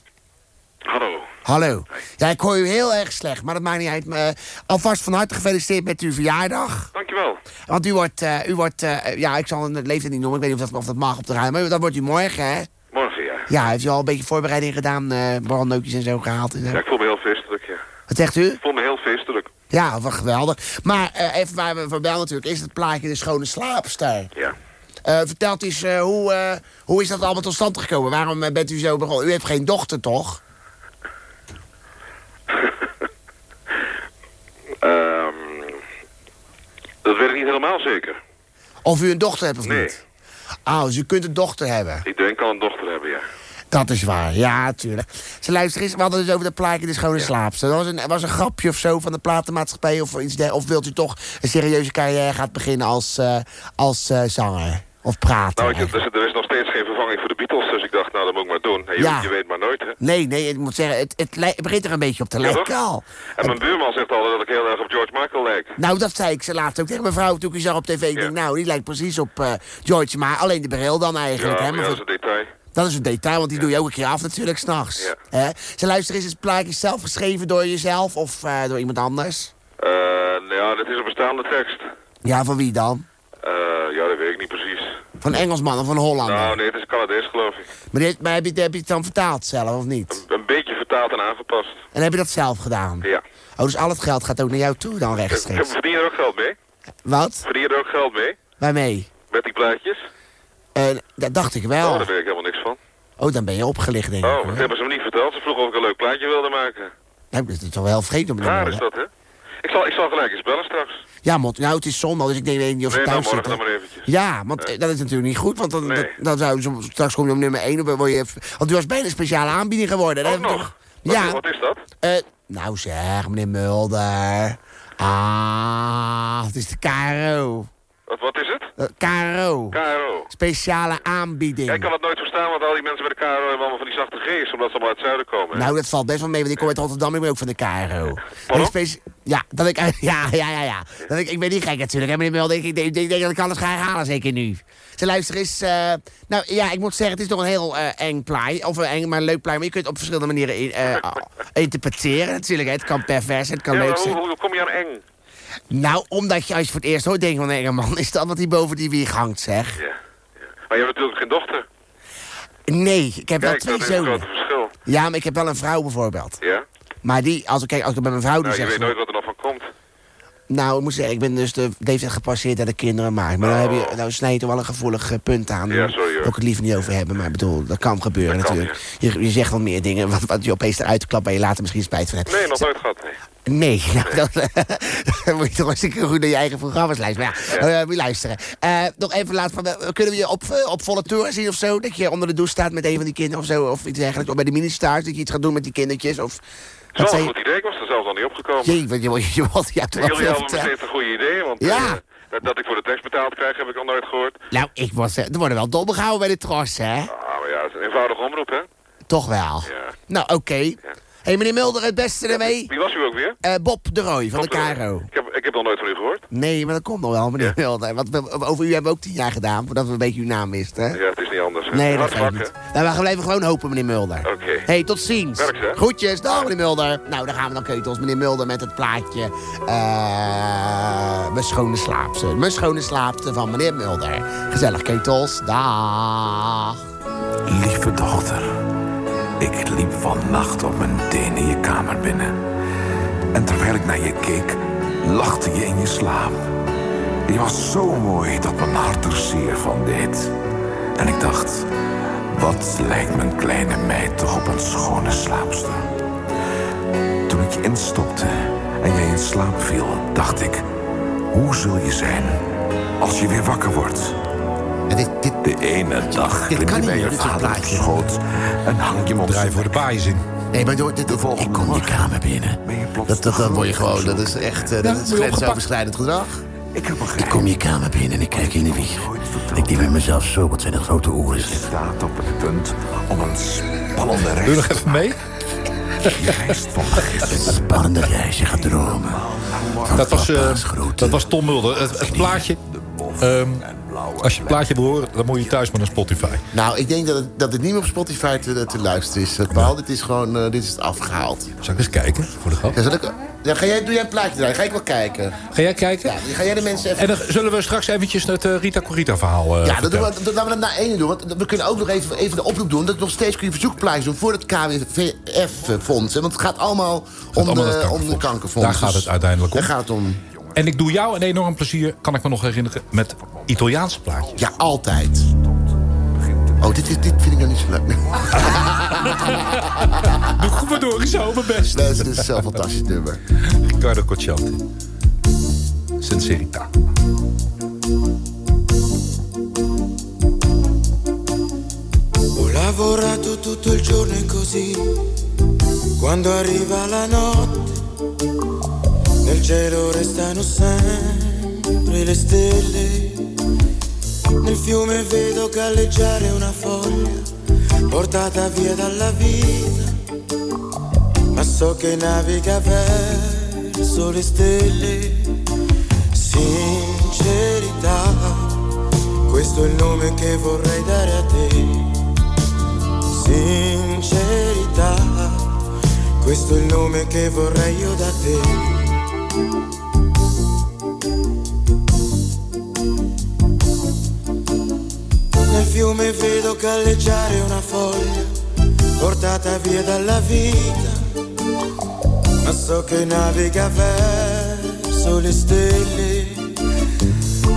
Hallo. Hallo. Ja, ik hoor u heel erg slecht, maar dat maakt niet uit. Maar, uh, alvast van harte gefeliciteerd met uw verjaardag. Dankjewel. Want u wordt, uh, u wordt ja, ik zal het leeftijd niet noemen. Ik weet niet of dat, of dat mag op de ruim, maar dat wordt u morgen, hè? Morgen, ja. Ja, heeft u al een beetje voorbereiding gedaan, brandnootjes en zo gehaald? En zo. Ja, ik voel me heel feestelijk, ja. Wat zegt u? Ik voel me heel feestelijk. Ja, wat geweldig. Maar even waar we voor bellen natuurlijk, is het plaatje De Schone Slaapster. Ja. Uh, vertelt eens, uh, hoe, uh, hoe is dat allemaal tot stand gekomen? Waarom bent u zo begonnen? U heeft geen dochter, toch? um, <laughs> dat weet ik niet helemaal zeker. Of u een dochter hebt of nee. niet? Oh, dus u kunt een dochter hebben? Iedereen kan een dochter hebben, ja. Dat is waar, ja, natuurlijk. Ze luisteren eens, we hadden dus over de plaatje De Schone ja. Slaapster. Dat was een, was een grapje of zo van de platenmaatschappij of iets dergelijks. Of wilt u toch een serieuze carrière gaan beginnen als, uh, als uh, zanger? Of praten? Nou, ik, er, er, is nog steeds geen vervanging voor de Beatles, dus ik dacht, nou, dat moet ik maar doen. Je, ja. je weet maar nooit, hè? Nee, nee, ik moet zeggen, het, het, het begint er een beetje op te ja, lijken al. En mijn buurman zegt altijd dat ik heel erg op George Michael lijk. Nou, dat zei ik ze laatst ook tegen mijn vrouw toen ik zag op tv. Ik denk, nou, die lijkt precies op uh, George, maar alleen de bril dan eigenlijk. Hè? Maar dat is een detail. Dat is een detail, want die doe je ook een keer af natuurlijk s'nachts. Ja. Ze luisteren, is het plaatje zelf geschreven door jezelf of uh, door iemand anders? Uh, ja, dit is een bestaande tekst. Ja, van wie dan? Uh, ja, dat weet ik niet precies. Van Engelsman of van Hollander? Nou, nee, het is Canadees, geloof ik. Maar, dit, maar heb, je, heb je het dan vertaald zelf, of niet? Een, een, beetje vertaald en aangepast. En heb je dat zelf gedaan? Ja. Oh, dus al het geld gaat ook naar jou toe dan rechtstreeks? Verdien je er ook geld mee? Wat? Verdien je er ook geld mee? Waarmee? Met die plaatjes? Uh, dat dacht ik wel. Oh, daar weet ik helemaal niks van. Oh, dan ben je opgelicht, denk ik. Oh, dat hebben ze me niet verteld. Ze vroegen of ik een leuk plaatje wilde maken. Nou, dat is toch wel heel vreemd om te Raar is dat, hè? Ik zal, ik zal gelijk eens bellen straks. Ja, mot, nou, het is zondag, dus ik denk weet niet of nee, ze thuis nou, morgen zitten. dan maar eventjes. Ja, want nee. dat is natuurlijk niet goed, want dan, nee. dat, dan zou ze, straks kom je op nummer 1. Word je, want u was bijna een speciale aanbieding geworden. Ook nog? Toch, wat, ja. Wat is dat? Uh, nou zeg, meneer Mulder. Ah, het is de KRO. Wat, wat is het? Uh, KRO. KRO. Speciale aanbieding. Ja, ik kan het nooit verstaan, want al die mensen bij de KRO hebben allemaal van die zachte G's, omdat ze allemaal uit het zuiden komen. Hè? Nou, dat valt best wel mee, want ik kom uit Rotterdam, ik ben ook van de KRO. <laughs> Ja, dat ik, <laughs> ja, ja, ja, ja. Dat ik, ik ben niet gek natuurlijk, hè, meneer Mulder. Ik, ik, ik, ik denk dat ik alles ga herhalen, zeker nu. Ze luisteren eens, uh, nou ja, ik moet zeggen, het is toch een heel uh, eng plaai. Of een eng, maar een leuk plaai. Maar je kunt het op verschillende manieren in, uh, <laughs> interpreteren natuurlijk. Hè. Het kan pervers, het kan ja, leuk zijn. Hoe, hoe kom je aan eng? Nou, omdat je als je voor het eerst hoort denkt van een man, is dat wat hij boven die wieg hangt, zeg. Ja, ja. Maar je hebt natuurlijk geen dochter. Nee, ik heb Kijk, wel twee dat is een zonen. groot verschil. Ja, maar ik heb wel een vrouw bijvoorbeeld. Ja? Maar die, als ik, kijk, als ik bij mijn vrouw doe, nou, je zeg weet ze- nooit wat er nog van komt. Nou, ik moet zeggen, ik ben dus de leeftijd gepasseerd dat ik kinderen maak. Maar dan, heb je, Oh. nou je toch wel een gevoelig eh, punt aan. Ja, sorry, hoor. ik het liever niet over hebben. Maar ik bedoel, dat kan gebeuren Dat kan, natuurlijk. je, je zegt wel meer dingen wat, wat je opeens eruit klapt... waar je later misschien spijt van hebt. Nee, nog nooit gehad, nee. Nee, <laughs> nou, dan, dan <laughs> moet je toch een stukje goed naar je eigen programma's luisteren. Maar ja, eh, moet je luisteren. Eh, nog even laat van, eh, kunnen we je op, eh, op volle tour zien of zo? Dat je onder de douche staat met een van die kinderen of zo? Of iets dergelijks? Of bij de mini-stars, dat je iets gaat doen met die kindertjes? Of, Het is wel een goed idee, ik was er zelf al niet opgekomen. Jee, want je, je, je, je, je hebt er wel Jullie hadden verteld. steeds een goede idee, want Ja. eh, dat, dat ik voor de tekst betaald krijg heb ik al nooit gehoord. Nou, ik was, eh, er worden wel dom gehouden bij de tros, hè? Ah, maar ja, het is een eenvoudige omroep, hè? Toch wel. Ja. Nou, oké. Hé, meneer Mulder, het beste ermee. Wie was u ook weer? Eh, Bob de Roy van Bob de. KRO. Ik heb, ik heb nog nooit van u gehoord. Nee, maar dat komt nog wel, meneer Mulder. Want we, over u hebben we ook tien jaar gedaan, voordat we een beetje uw naam wisten. hè? Ja, het is niet anders. hè. Nee, dat wakker. niet. Nou, we blijven gewoon hopen, meneer Mulder. Oké. hey, tot ziens. Werk? Groetjes, dag meneer Mulder. Nou, dan gaan we dan keutels. Meneer Mulder met het plaatje... eh Mijn schone slaapste. Mijn schone slaapste van meneer Mulder. Gezellig keutels. Dag. Lieve dochter, ik liep vannacht op mijn tenen je kamer binnen. En terwijl ik naar je keek, lachte je in je slaap. Je was zo mooi dat mijn hart er zeer van deed. En ik dacht, wat lijkt mijn kleine meid toch op een schone slaapster. Toen ik je instopte en jij in slaap viel, dacht ik... hoe zul je zijn als je weer wakker wordt? De ene dag klim kan je niet bij meer, je dit vader op schoot en hang je hem op Draai voor de baaiers in. Nee, maar door, dit, ik kom je kamer binnen. Dat, dat, dan word je gewoon, dat is echt eh, dat is grensoverschrijdend gedrag. Ik heb Ik kom je kamer binnen en ik kijk in de wieg. Ik denk bij mezelf, zo, wat zijn de grote oren. staat op het punt om een spannende reis Doe nog even mee. Je reist van <laughs> Een spannende reis, je gaat dromen. Dat was, eh, dat was Tom Mulder. Het, het plaatje. Ehm, als je het plaatje wil horen, dan moet je thuis maar naar Spotify. Nou, ik denk dat het, dat het niet meer op Spotify te, te luisteren is. eh, Paul, dit is gewoon, eh, dit is afgehaald. Zal ik eens kijken, voor de grap? Ja, ik, ja, ga jij, doe jij een plaatje draaien? Ga ik wel kijken. Ga jij kijken? Ja, ga jij de mensen even... En dan zullen we straks eventjes het eh, Rita Corita verhaal eh ja, dat doen we, dat, laten we dat na één doen. Want we kunnen ook nog even, even de oproep doen. Dat nog steeds kun je verzoekplaatjes doen voor het KWF-fonds. Want het gaat allemaal om allemaal de, het om de kankerfonds. Daar gaat het uiteindelijk om. Daar gaat het om. En ik doe jou een enorm plezier, kan ik me nog herinneren, met Italiaanse plaatjes. Ja, altijd. Oh, dit, is- dit vind ik nou niet zo leuk. <laughs> Doe goed maar door, ik zou mijn best. Nee, dit is zo'n fantastisch nummer. Riccardo Cocciante. Sincerità. Ho lavorato tutto il giorno così, quando arriva la notte, nel cielo restano sempre le stelle. Nel fiume vedo galleggiare una foglia, portata via dalla vita, ma so che naviga verso le stelle. Sincerità, questo è il nome che vorrei dare a te. Sincerità, questo è il nome che vorrei io da te. Nel fiume vedo galleggiare una foglia, portata via dalla vita, ma so che naviga verso le stelle.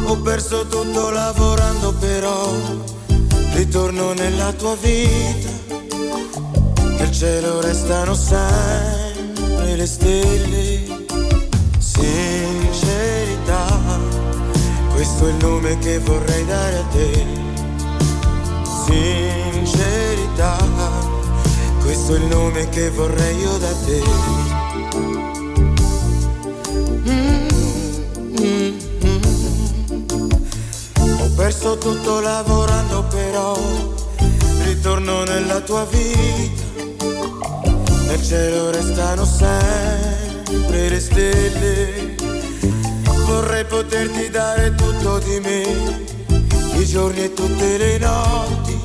Ho perso tutto lavorando però, ritorno nella tua vita, nel cielo restano sempre le stelle. Questo è il nome che vorrei dare a te. Sincerità, questo è il nome che vorrei io da te. Ho perso tutto lavorando però, ritorno nella tua vita. Nel cielo restano sempre le stelle. Vorrei poterti dare tutto di me, i giorni e tutte le notti.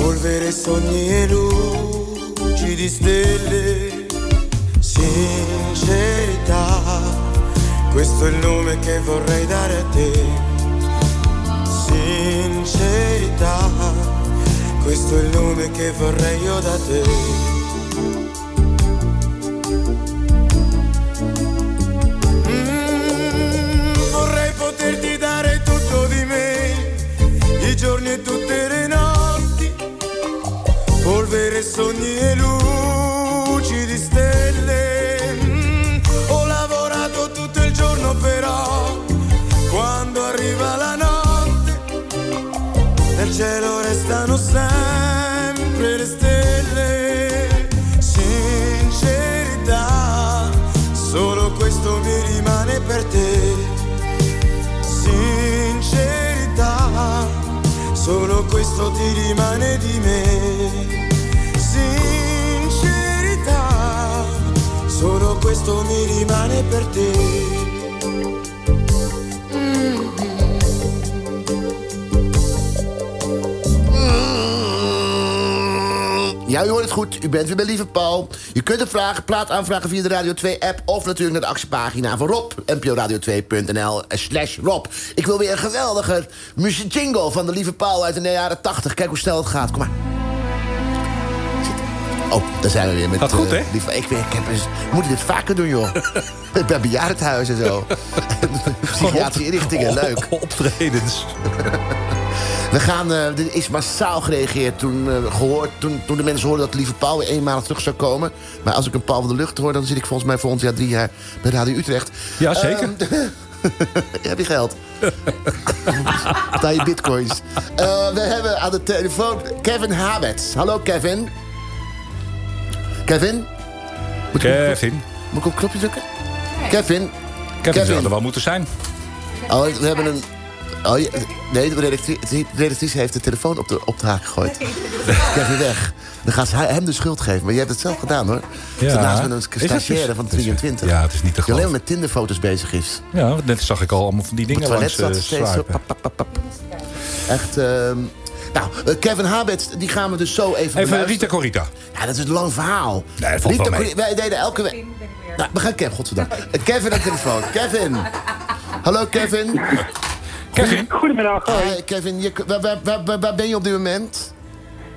Polvere, sogni e luci di stelle. Sincerità, questo è il nome che vorrei dare a te. Sincerità, questo è il nome che vorrei io da te. Sogni e luci di stelle. Mm, ho lavorato tutto il giorno però, quando arriva la notte, nel cielo restano sempre le stelle. Sincerità, solo questo mi rimane per te. Sincerità, solo questo ti rimane di me. solo questo mi rimane per te. Mm-hmm. Ja, u hoort het goed. U bent weer bij Lieve Paul. U kunt een vraag, plaat aanvragen via de Radio 2-app... of natuurlijk naar de actiepagina van Rob. nporadio2.nl slash Rob. Ik wil weer een geweldige muziekjingle van de Lieve Paul uit de jaren 80. Kijk hoe snel het gaat. Kom maar. Oh, daar zijn we weer met... Gaat goed, eh, hè? Lieve, ik, ik heb eens, we moeten dit vaker doen, joh. <laughs> bij bejaardenhuizen en zo. <laughs> Psychiatrische inrichtingen, leuk. Optredens. <laughs> We gaan, eh, er is massaal gereageerd toen, eh, gehoord, toen, toen de mensen hoorden dat Lieve Paul weer eenmalig terug zou komen. Maar als ik een Paul van de Lucht hoor, dan zit ik volgens mij volgend jaar drie jaar bij Radio Utrecht. Ja, zeker. Ehm, heb je geld? Daar je bitcoins. We hebben aan de telefoon Kevin Habets. Hallo Kevin. Kevin? Moet ik op- Kevin. Moet ik op een knopje drukken? Kevin. Kevin zou er wel moeten zijn. Oh, we hebben een... Oh, je- nee, de redactrice, de redactrice heeft de telefoon op de, op de haak gegooid. <laughs> Kevin weg. Dan gaat ze hem de schuld geven. Maar je hebt het zelf gedaan, hoor. Ja. Daarnaast met een Is het stagiaire van 23. Ja, het is niet te Die alleen met Tinderfoto's bezig is. Ja, want net zag ik al allemaal van die het dingen toilet langs zat uh, steeds zo... Pap, pap, pap, pap. Echt... ehm, nou, eh, Kevin Habets, die gaan we dus zo even Even beluisteren. Rita Corita. Ja, dat is een lang verhaal. Nee, dat valt wel mee. Corrie- wij deden elke week... Nou, we gaan Kevin, godverdamme. Eh, Kevin aan de telefoon. Kevin. Hallo, Kevin. Kevin. Goedemiddag. Hi, Kevin. Je, waar, waar, waar, waar ben je op dit moment?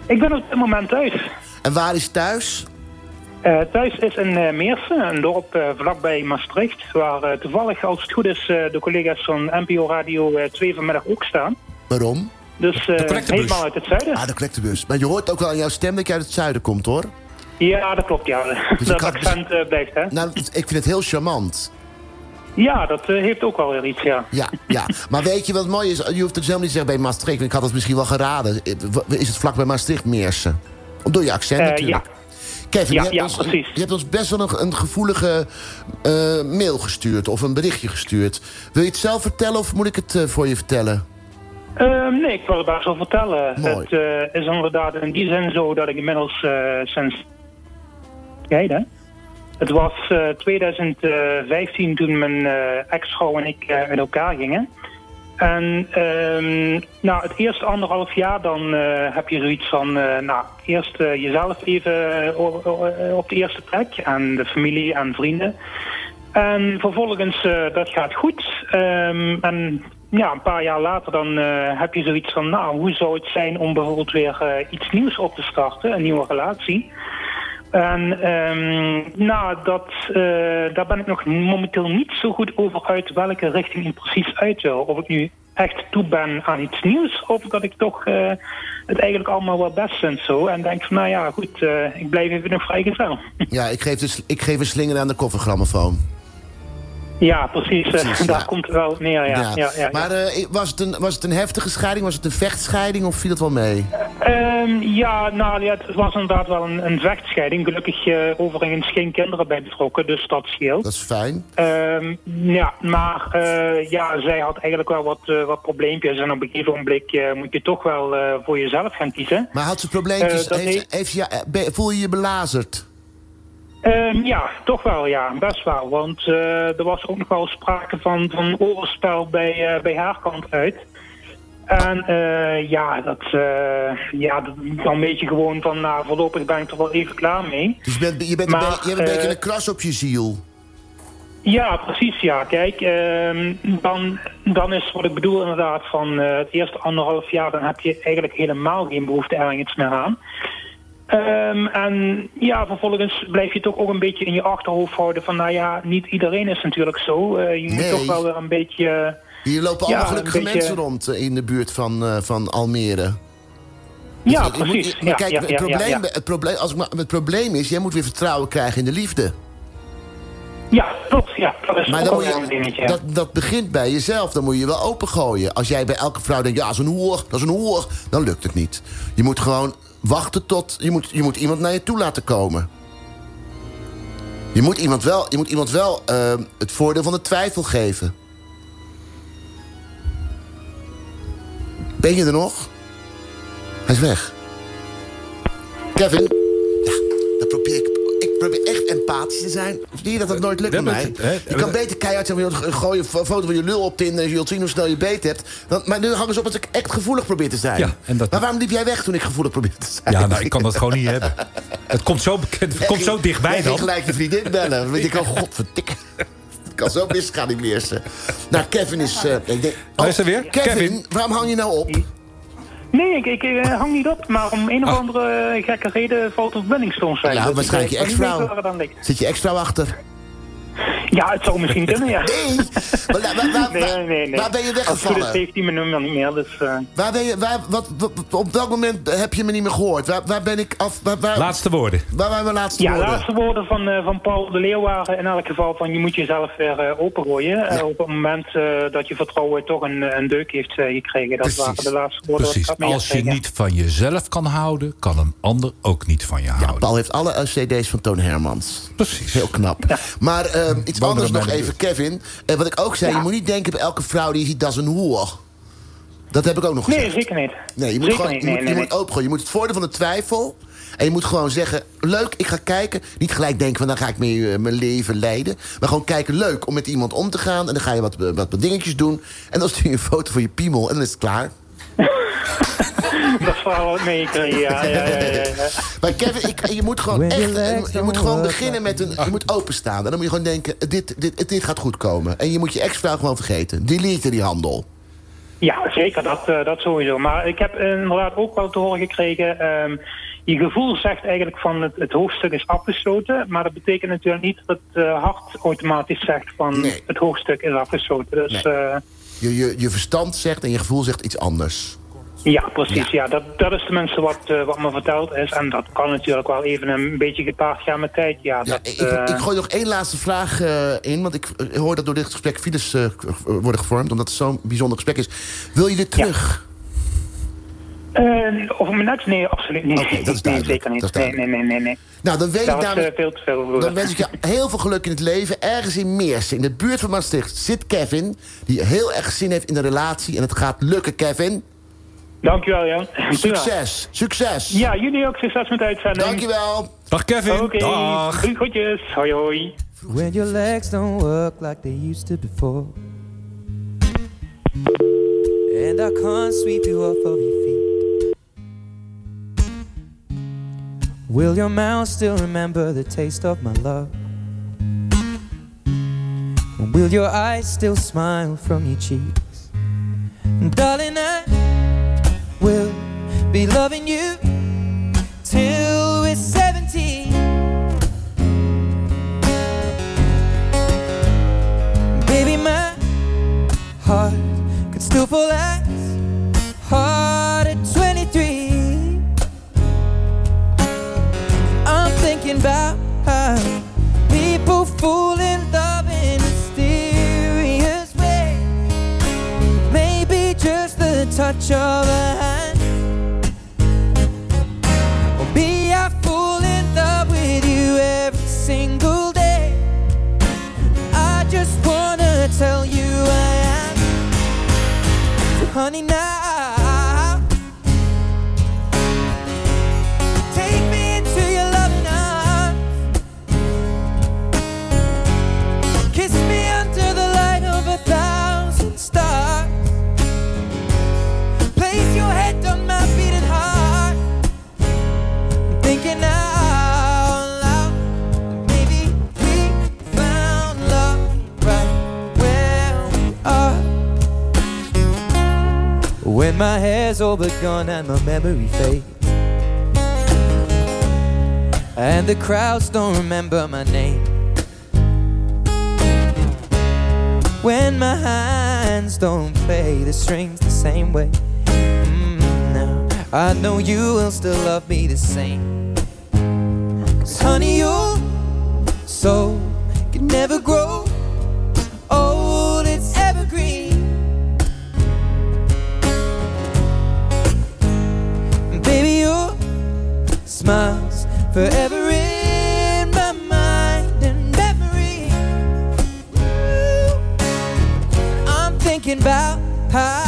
Ik ben op dit moment thuis. En waar is thuis? Eh, thuis is in eh, Meersen, een dorp eh, vlakbij Maastricht, waar toevallig als het goed is eh, de collega's van NPO Radio eh, 2 vanmiddag ook staan. Waarom? Dus eh, helemaal uit het zuiden. Ah, de collectebus. Maar je hoort ook wel aan jouw stem dat je uit het zuiden komt, hoor. Ja, dat klopt, ja. Dus <laughs> dat accent eh, blijft, hè? Nou, ik vind het heel charmant. Ja, dat eh, heeft ook wel weer iets, ja. Ja, ja. <laughs> Maar weet je wat mooi is? Je hoeft het zelf niet te zeggen bij Maastricht. Ik had het misschien wel geraden. Is het vlak bij Maastricht, Meersen? Door je accent Eh, natuurlijk. Kevin, Ja, je, hebt ja, ons, precies. je hebt ons best wel een, een gevoelige mail gestuurd. Of een berichtje gestuurd. Wil je het zelf vertellen of moet ik het voor je vertellen? Ehm, nee, ik wil het best wel vertellen. Mooi. Het eh, is inderdaad in die zin zo dat ik inmiddels eh, sinds... Kijk, hè? Het was eh, 2015 toen mijn eh, ex-vrouw en ik eh, uit elkaar gingen. En nou, het eerste anderhalf jaar dan eh, heb je zoiets van... eh, nou, eerst eh, jezelf even eh, eh, op de eerste plek. En de familie en vrienden. En vervolgens, eh, dat gaat goed. Ehm, en ja, een paar jaar later dan eh, heb je zoiets van... nou, hoe zou het zijn om bijvoorbeeld weer eh, iets nieuws op te starten? Een nieuwe relatie. En ehm, nou, dat, eh, daar ben ik nog momenteel niet zo goed over uit welke richting ik precies uit wil. Of ik nu echt toe ben aan iets nieuws, of dat ik toch het eigenlijk allemaal wel best vind zo. En denk van, nou ja, goed, ik blijf even nog vrijgezel. Ja, ik geef, dus, ik geef een slinger aan de koffergrammofoon. Ja, precies. eh, <laughs> daar ja. komt het wel neer, ja. ja. ja, ja. Maar eh, was, het een, was het een heftige scheiding? Was het een vechtscheiding of viel het wel mee? Ehm, ja, nou ja, het was inderdaad wel een, een vechtscheiding. Gelukkig eh, overigens geen kinderen bij betrokken, dus dat scheelt. Dat is fijn. Ehm, ja, maar ja, zij had eigenlijk wel wat, wat probleempjes. En op een gegeven moment eh, moet je toch wel voor jezelf gaan kiezen. Maar had ze probleempjes? Heeft, voel je je belazerd? Ehm, ja, toch wel, ja, best wel. Want eh, er was ook nog wel sprake van, van overspel bij, eh, bij haar kant uit. En eh, ja, dat, ja, dat- dan weet je gewoon van, nou, voorlopig ben ik er wel even klaar mee. Dus je, bent, je, bent Maar, een, je hebt een beetje een kras op je ziel. Ja, precies, ja. Kijk, ehm, dan, dan is wat ik bedoel inderdaad van het eerste anderhalf jaar... dan heb je eigenlijk helemaal geen behoefte ergens meer aan. Ehm, en ja, vervolgens blijf je toch ook een beetje in je achterhoofd houden van... nou ja, niet iedereen is natuurlijk zo. Eh, je moet toch wel weer een beetje... Hier lopen ja, allemaal gelukkige beetje- mensen rond eh, in de buurt van, eh, van Almere. Ja, moet- precies. maar kijk, ja, het, probleem. Het, als ik maar, het probleem is, jij moet weer vertrouwen krijgen in de liefde. Ja, klopt. Ja, dat is Maar dan moet een dingetje. dat, dat begint bij jezelf. Dan moet je je wel opengooien. Als jij bij elke vrouw denkt, ja, dat is een hoer, dat is een hoer. Dan lukt het niet. Je moet gewoon wachten tot... Je moet, je moet iemand naar je toe laten komen. Je moet iemand wel, je moet iemand wel eh, het voordeel van de twijfel geven. Ben je er nog? Hij is weg. Kevin? Ja, dat probeer ik. Ik probeer echt empathisch te zijn. Zie je dat dat nooit lukt bij mij? Je kan beter keihard zeggen, gooi een fo- foto van je lul op Tinder... en je wilt zien hoe snel je beet hebt. Maar nu hangen ze op als ik echt gevoelig probeer te zijn. Maar waarom liep jij weg toen ik gevoelig probeerde te zijn? Ja, nou, ik kan dat gewoon niet hebben. Het komt zo het komt zo dichtbij dan. ging gelijk je vriendin bellen. Want je kan, godverdikke. Kan zo misgaan, die eerste. Nou, Kevin is... ik denk, Daar is er weer. Kevin, Kevin. waarom hang je nou op? Nee, ik, ik eh, hang niet op, maar om een of andere eh, gekke reden valt verbinding soms weg. Ja, waarschijnlijk je ex-vrouw. het. Zit je extra achter? Ja, het zou misschien kunnen, ja. Nee, maar waar, waar, waar, nee, nee, nee, waar ben je Als het weggevallen? heeft hij mijn nummer niet meer, dus... eh, Waar ben je, waar, wat, wat- op welk moment heb je me niet meer gehoord? Waar, waar ben ik af... Waar, waar, Laatste woorden. waar waren mijn laatste Ja, woorden? laatste woorden van, eh, van Paul de Leeuw waren in elk geval van je moet jezelf weer eh, opengooien. Op het moment eh, dat je vertrouwen toch een, een deuk heeft eh, gekregen. Dat waren de laatste woorden. Precies. wat ik had Als je niet van jezelf kan houden, kan een ander ook niet van je houden. Paul heeft alle cd's van Toon Hermans. Precies. Heel knap. Maar eh, iets anders nog even, Kevin. Eh, wat ik ook zei, je moet niet denken bij elke vrouw die je ziet, dat is een hoer. Dat heb ik ook nog gezegd. Nee, zeker niet. Nee, je moet, Zeker gewoon, niet, je nee, moet, nee, je nee. moet opengooien. Je moet het voordeel van de twijfel... En je moet gewoon zeggen, leuk, ik ga kijken. Niet gelijk denken van, dan ga ik mee, eh, mijn leven leiden. Maar gewoon kijken, leuk, om met iemand om te gaan. En dan ga je wat, wat, wat dingetjes doen. En dan <laughs> stuur je een foto van je piemel en dan is het klaar. <laughs> Dat is wel ja. ja, ja, ja, ja. Maar Kevin, ik, je moet gewoon echt... Je moet gewoon beginnen met een... Je moet openstaan. En dan moet je gewoon denken, dit, dit, dit gaat goed komen. En je moet je ex-vrouw gewoon vergeten. Delete die handel. Ja, zeker, dat, eh, dat sowieso. Maar ik heb inderdaad ook wel te horen gekregen... ehm, je gevoel zegt eigenlijk van het, het hoofdstuk is afgesloten... maar dat betekent natuurlijk niet dat het eh, hart automatisch zegt van het hoofdstuk is afgesloten. Dus eh, Je, je, je verstand zegt en je gevoel zegt iets anders. ja, precies. Ja. dat, dat is tenminste wat, eh, wat me verteld is. En dat kan natuurlijk wel even een beetje gepaard gaan met tijd. Ja, dat, Ik, eh, ik gooi nog één laatste vraag eh, in. Want ik hoor dat door dit gesprek files worden gevormd. Omdat het zo'n bijzonder gesprek is. Wil je dit terug? Eh, over mijn next? Nee, absoluut niet. Oké, dat is nee, zeker niet. Dat is nee, nee, nee, nee, nee. Nou, dan weet Dat ik namelijk... eh, veel te veel. Dan wens ik je heel veel geluk in het leven. Ergens in Meersen, in de buurt van Maastricht, zit Kevin. Die heel erg zin heeft in een relatie. En het gaat lukken, Kevin. Dankjewel, Jan. Succes. Succes. Ja, jullie ook succes met de uitzending. Dankjewel. Dag Kevin. Oké, Dag. doei groetjes. Hoi hoi. When your legs don't work like they used to before. And I can't sweep you off of your Will your mouth still remember the taste of my love? And will your eyes still smile from your cheeks? And darling, I will be loving you till we're 17. Baby, my heart could still fall as hard I'm about people fall in love in mysterious ways. Maybe just the touch of a hand. Or be I fall in love with you every single day. I just wanna tell you I am. So honey, now When my hair's all but gone and my memory fades. And the crowds don't remember my name. When my hands don't play the strings the same way. Mm, now I know you will still love me the same. Cause honey, your soul can never grow smiles forever in my mind and memory. Ooh. I'm thinking about how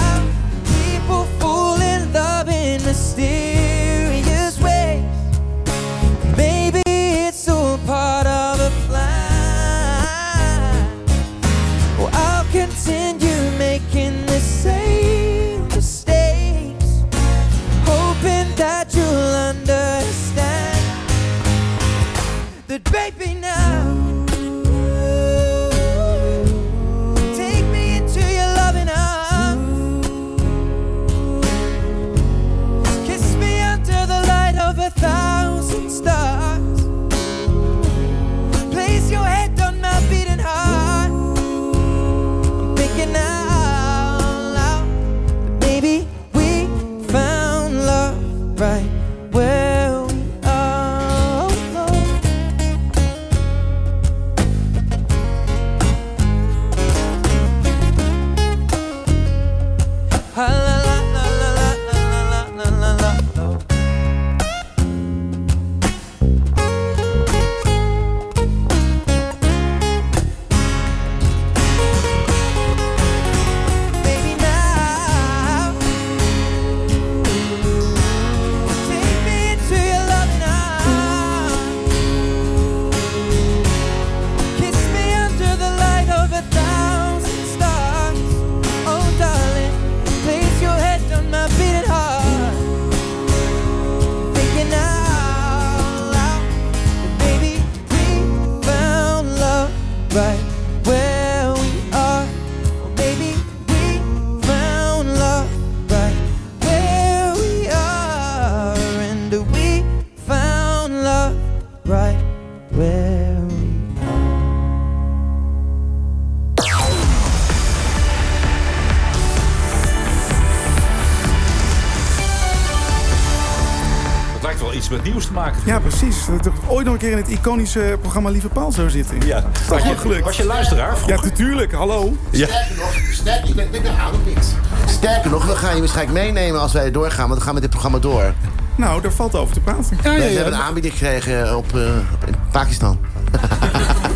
Ja. Dat ik ooit nog een keer in het iconische programma Lieve Paal zou zitten. Ja. Toch Was je- gelukt. was je luisteraar Ja, natuurlijk. Hallo. Ja. Sterker nog, sterker, ik ben, niks. Sterker nog, we gaan je waarschijnlijk meenemen als wij doorgaan. Want dan gaan we dit programma door. Nou, daar valt over te praten. we, we hebben een aanbieding gekregen op, eh, op- in Pakistan.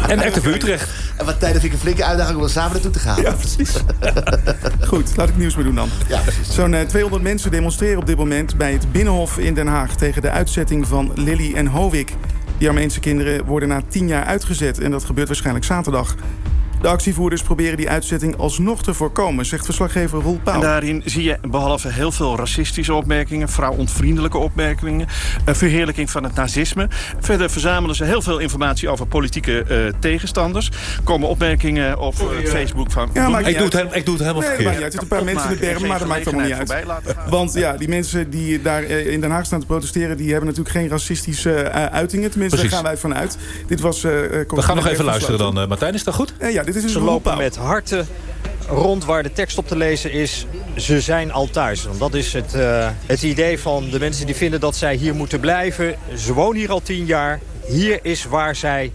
En RTV Utrecht. En wat tijden vind ik een flinke uitdaging om er samen naartoe te gaan. Ja, precies. <laughs> Goed, laat ik nieuws mee doen dan. Ja, precies. Zo'n eh, 200 mensen demonstreren op dit moment bij het Binnenhof in Den Haag... tegen de uitzetting van Lily en Hovik. Die Armeense kinderen worden na 10 jaar uitgezet. En dat gebeurt waarschijnlijk zaterdag. De actievoerders proberen die uitzetting alsnog te voorkomen... zegt verslaggever Roel Pauw. En daarin zie je behalve heel veel racistische opmerkingen, vrouwontvriendelijke opmerkingen, een verheerlijking van het nazisme. Verder verzamelen ze heel veel informatie over politieke eh, tegenstanders. Komen opmerkingen op het Facebook van. Ja, Ik doe, het, helemaal- ik doe het helemaal Nee, verkeerd. uit. Er zitten een paar mensen in de berm, maar dat maakt allemaal niet uit. Want ja, die mensen die daar in Den Haag staan te protesteren... die hebben natuurlijk geen racistische eh, uitingen. Tenminste, Precies. daar gaan wij vanuit. Dit was... We gaan nog even luisteren dan, eh, Martijn. Is dat goed? Ja, dit is een Ze lopen met harten rond waar de tekst op te lezen is... ze zijn al thuis. Want dat is het, eh, het idee van de mensen die vinden dat zij hier moeten blijven. Ze wonen hier al tien jaar. Hier is waar zij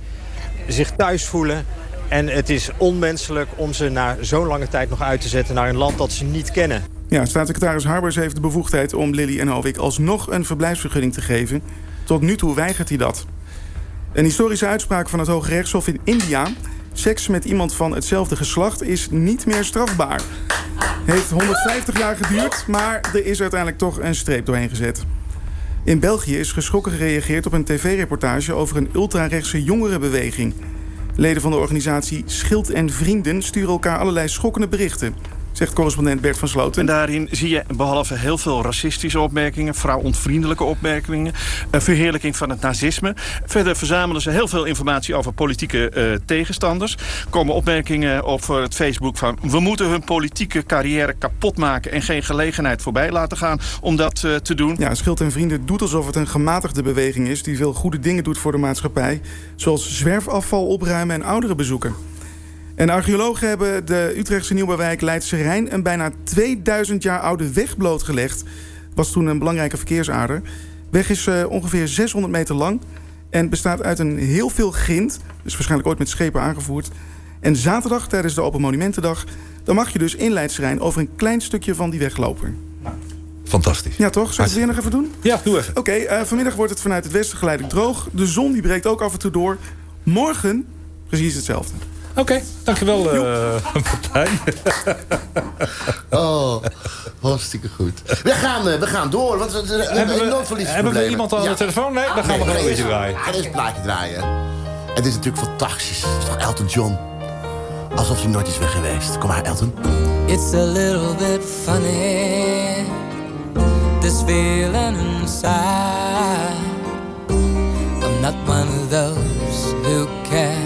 zich thuis voelen. En het is onmenselijk om ze na zo'n lange tijd nog uit te zetten... naar een land dat ze niet kennen. Ja, staatssecretaris Harbers heeft de bevoegdheid om Lily en Hovik alsnog een verblijfsvergunning te geven. Tot nu toe weigert hij dat. Een historische uitspraak van het Hoge Rechtshof in India. Seks met iemand van hetzelfde geslacht is niet meer strafbaar. Heeft 150 jaar geduurd, maar er is uiteindelijk toch een streep doorheen gezet. In België is geschrokken gereageerd op een tv-reportage over een ultrarechtse jongerenbeweging. Leden van de organisatie Schild en Vrienden sturen elkaar allerlei schokkende berichten, zegt correspondent Bert van Sloten. En daarin zie je behalve heel veel racistische opmerkingen, vrouwontvriendelijke opmerkingen, een verheerlijking van het nazisme. Verder verzamelen ze heel veel informatie over politieke eh, tegenstanders. Komen opmerkingen op het Facebook van we moeten hun politieke carrière kapot maken en geen gelegenheid voorbij laten gaan om dat eh, te doen. Ja, Schild en Vrienden doet alsof het een gematigde beweging is... die veel goede dingen doet voor de maatschappij... zoals zwerfafval opruimen en ouderen bezoeken. En archeologen hebben de Utrechtse nieuwbouwwijk Leidse Rijn... een bijna 2000 jaar oude weg blootgelegd. was toen een belangrijke verkeersader. De weg is eh, ongeveer 600 meter lang... en bestaat uit een heel veel grind. Dus waarschijnlijk ooit met schepen aangevoerd. En zaterdag, tijdens de Open Monumentendag... dan mag je dus in Leidse Rijn over een klein stukje van die weg lopen. Fantastisch. Ja, toch? Zullen we het weer nog even doen? Ja, doe even. Oké, eh, vanmiddag wordt het vanuit het westen geleidelijk droog. De zon die breekt ook af en toe door. Morgen precies hetzelfde. Oké, dankjewel uh, <laughs> Martijn. <laughs> Oh, hartstikke goed. We gaan, eh, we gaan door, want we, we hebben we- enorm verlies. hebben we iemand aan de telefoon? Nee, dan gaan we gewoon een liedje draaien. Ga eens een plaatje draaien. Het is natuurlijk fantastisch. Het is toch Elton John? Alsof hij nooit is weg geweest. Kom maar, Elton. It's a little bit funny, this feeling inside. I'm not one of those who can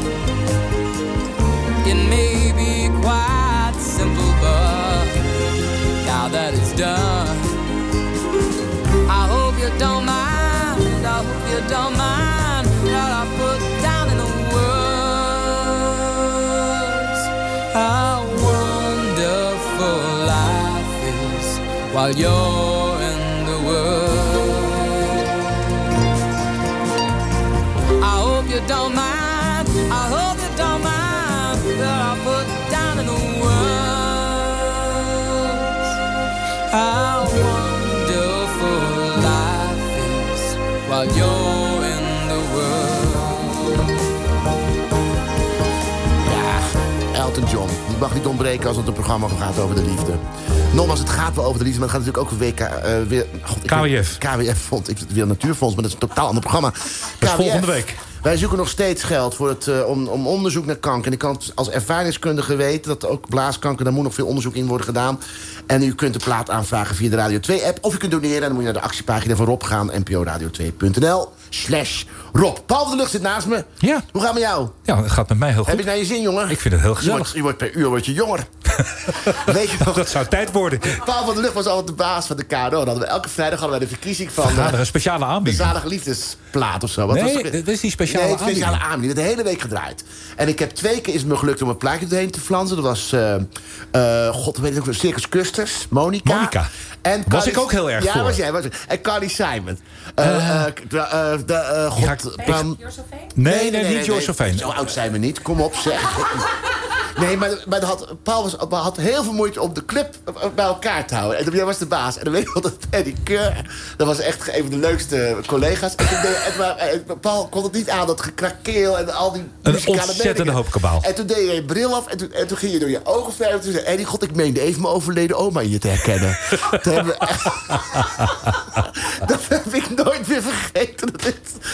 Don't mind. I hope you don't mind what I put down in the words. How wonderful life is while you're while you're in the world. Ja, Elton John. Die mag niet ontbreken als het een programma gaat over de liefde. Nogmaals, het gaat wel over de liefde, maar het gaat natuurlijk ook WK, eh, weer... God, ik KWF. KWF vond ik weer Natuurfonds, maar dat is een totaal ander programma. Is volgende week. Wij zoeken nog steeds geld voor het, eh, om, om onderzoek naar kanker. En ik kan als ervaringskundige weten dat ook blaaskanker... daar moet nog veel onderzoek in worden gedaan. En u kunt de plaat aanvragen via de Radio 2-app. Of u kunt doneren en dan moet je naar de actiepagina van Rob gaan. nporadio2.nl slash Rob. Paul van der Lucht zit naast me. Ja. Hoe gaat het met jou? Ja, het gaat met mij heel goed. Heb je het naar je zin, jongen? Ik vind het heel Je gezellig. wordt, je wordt per uur word je jonger. <laughs> Weet je nog? Dat zou tijd worden. Paul van der Lucht was altijd de baas van de KRO. Dan hadden we elke vrijdag hadden wij de verkiezing van... We een speciale de aanbieding. zalige liefdesplaat of zo. Wat Nee, dit is die speciale nee, het speciale aanbieding. aanbieding. De hele week gedraaid. En ik heb twee keer is het me gelukt om een plaatje doorheen te flansen. Dat was, eh eh, god, weet ik nog, Circus Custers, Monica. Monica. En Was Carly- ik ook heel erg ja, voor. was jij. Was, en Carly Simon. Eh, eh, de, eh, eh, god, ik- Pam- Nee, nee, niet Sofijn. Zo oud zijn we niet. Kom op, zeg. Nee, maar, maar had, Paul was, had heel veel moeite om de club bij elkaar te houden. En toen jij was de baas. En dan weet ik wel dat Eddie Keur... Dat was echt een van de leukste collega's. En, toen deed, en, maar, en Paul kon het niet aan, dat gekrakeel en al die Een muzikale ontzettende meningen. hoop kabaal. En toen deed je je bril af en toen, en toen ging je door je ogen verder. En toen zei Eddie, god, ik meende even mijn overleden oma in je te herkennen. <laughs> hebben <laughs> dat heb ik nooit meer vergeten. Dat, is,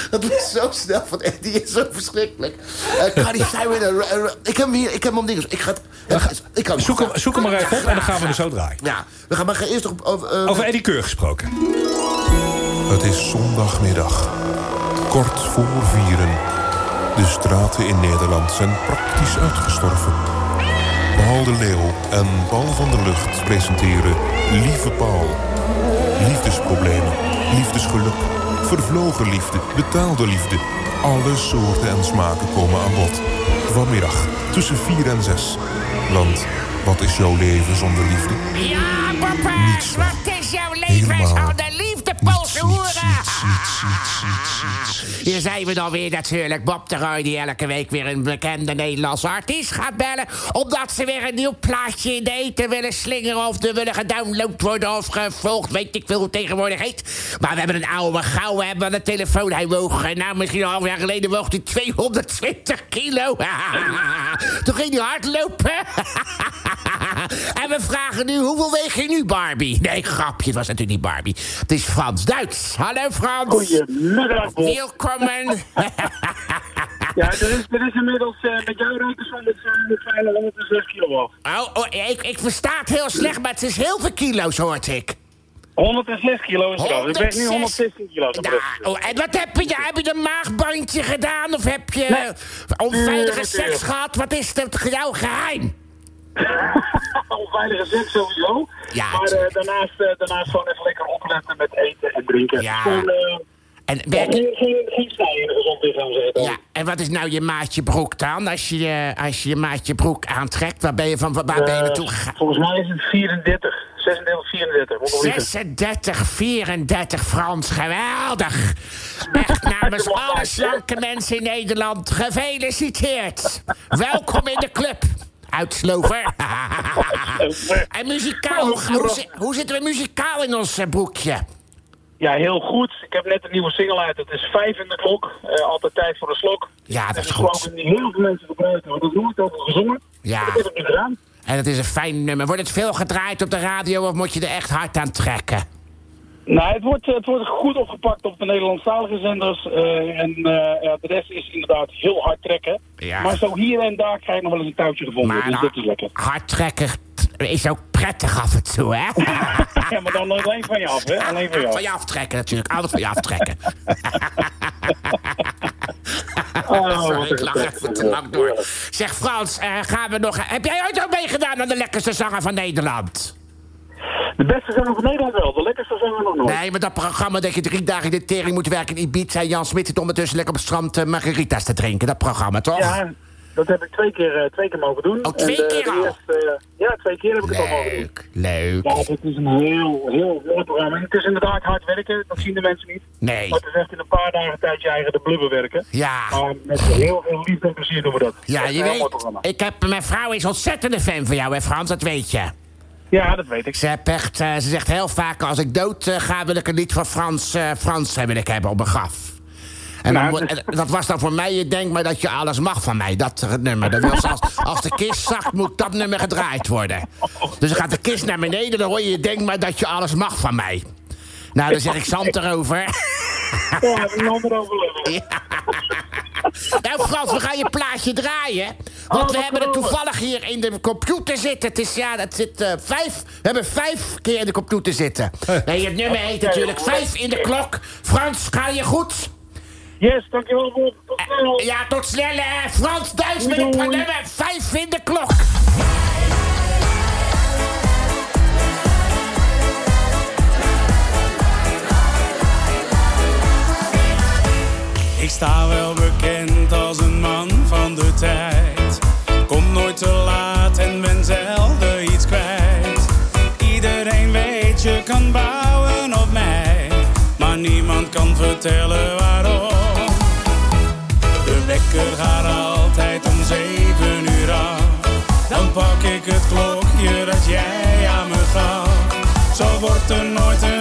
dat is zo snel van Eddie is zo verschrikkelijk. Uh, Cardi <laughs> Simon, ik heb hem hier, ik heb hem om dingen. Ik ga, het- ik kan Zoek hem, zoek hem maar even op en dan gaan we er zo draaien. Ja, we gaan maar eerst nog over... Over Eddie Keur gesproken. Het is zondagmiddag. Kort voor vieren. De straten in Nederland zijn praktisch uitgestorven. Paul de Leeuw en Paul van der Lucht presenteren Lieve Paul. Liefdesproblemen, liefdesgeluk, vervlogen liefde, betaalde liefde. Alle soorten en smaken komen aan bod. Vanmiddag tussen 4 en 6. Want wat is jouw leven zonder liefde? Ja, papa, Niets. wat is jouw leven Helemaal zonder liefde, Poolse Hier zijn we dan weer natuurlijk. Bob de Roy die elke week weer een bekende Nederlandse artiest gaat bellen. Omdat ze weer een nieuw plaatje in de eten willen slingeren. Of er willen gedownload worden of gevolgd. Weet ik veel hoe het tegenwoordig heet. Maar we hebben een oude gauw hebben aan de telefoon. Hij woog, eh, nou misschien een half jaar geleden woog hij 220 kilo. <laughs> Toen ging hij hardlopen. <laughs> en we vragen nu, hoeveel weeg je nu, Barbie? Nee, grapje, het was natuurlijk niet Barbie. Het is Frans-Duits. Hallo, Frans. Goedemiddag, Bob. Welkom. <laughs> <laughs> Ja, er is, er is inmiddels uh, met jouw met zo'n fijne 106 kilo af. Oh, oh, ik, ik versta het heel slecht, maar het is heel veel kilo's, hoort ik. 106 kilo is het al. Ik weeg nu 106. 116 kilo. Nou, oh, en wat heb je? Heb je een maagbandje gedaan of heb je Nee. onveilige seks gehad? Wat is dat jouw geheim? Onveilige seks sowieso. Ja, maar eh, daarnaast, eh, daarnaast gewoon even lekker opletten met eten en drinken. Ja. Gewoon, eh, En Ja, werk... geen, geen, geen snij in een gezond lichaam, zeg ik dan. Ja, en wat is nou je maatje broek dan? Als je, je- als je je maatje broek aantrekt, waar ben je, van, waar ben je naartoe gegaan? Volgens mij is het 34. 36, 34. Moet nog liever. 36, 34, Frans, geweldig. Echt namens alle slanke mensen in Nederland, gefeliciteerd. Welkom in de club. Uitslover. <laughs> en muzikaal, hoe, hoe, zi- hoe zitten we muzikaal in ons eh, broekje? Ja, heel goed. Ik heb net een nieuwe single uit. Het is vijf in de klok. Eh, altijd tijd voor een slok. Ja, dat is is goed. gewoon die heel veel mensen gebruiken. Want dat is nooit over gezongen. Ja. Dat nu gedaan. En het is een fijn nummer. Wordt het veel gedraaid op de radio of moet je er echt hard aan trekken? Nou, het wordt, het wordt goed opgepakt op de Nederlandstalige zenders. eh, en eh, de rest is inderdaad heel hard trekken. Ja. Maar zo hier en daar krijg je nog wel eens een touwtje gevonden. Maar dus nou, dat is lekker. Hard trekken is ook prettig af en toe, hè? <laughs> ja, maar dan alleen van je af, hè? Alleen van je af. Van je aftrekken natuurlijk, altijd van je aftrekken. <laughs> Oh, Sorry, ik lach even te lang door. Zeg Frans, eh, gaan we nog... Heb jij ooit ook meegedaan aan de lekkerste zanger van Nederland? De beste zanger van Nederland wel. De lekkerste zanger nog nooit. Nee, maar dat programma dat je drie dagen in de tering moet werken in Ibiza... en Jan Smit zit ondertussen lekker op het strand eh, margaritas te drinken. Dat programma, toch? Ja, dat heb ik twee keer, eh, twee keer mogen doen. Oh, twee En, eh, keer de al? eerste, ja, twee keer heb ik het al mogen doen. Leuk. Ja, het is een heel, heel mooi programma. En het is inderdaad hard werken, dat zien de mensen niet. Nee. Maar het is echt in een paar dagen tijd je eigen de blubber werken. Ja. Maar met heel veel liefde en plezier doen we dat. Ja, je weet, ik heb, mijn vrouw is ontzettende fan van jou, hè Frans, dat weet je. Ja, dat weet ik. Ze, heb echt, eh, ze zegt heel vaak, als ik dood eh, ga, wil ik een lied van Frans, eh, Frans wil ik hebben op mijn graf. En dan Nou, dat- en dat was dan voor mij, je denkt maar dat je alles mag van mij. Dat nummer. Dat wil ze als, <laughs> als de kist zakt, moet dat nummer gedraaid worden. Dus dan gaat de kist naar beneden, dan hoor je, je denkt maar dat je alles mag van mij. Nou, dan zeg ik zand erover. <laughs> Ja, een ander overleven. Ja. Nou Frans, we gaan je plaatje draaien. Want we hebben het toevallig hier in de computer zitten. Het is, ja, dat zit eh, vijf. We hebben vijf keer in de computer zitten. Nee, het nummer heet natuurlijk Vijf in de klok. Frans, ga je goed? Yes, dankjewel Bob. Tot snel. Ja, tot snel. hè. Frans Duits met het nummer Vijf in de klok. Ik sta wel bekend als een man van de tijd. Kom nooit te laat en ben zelden iets kwijt. Iedereen weet je kan bouwen op mij, maar niemand kan vertellen waarom. De wekker gaat altijd om zeven uur af. Dan pak ik het klokje dat jij aan me gaf. Zo wordt er nooit een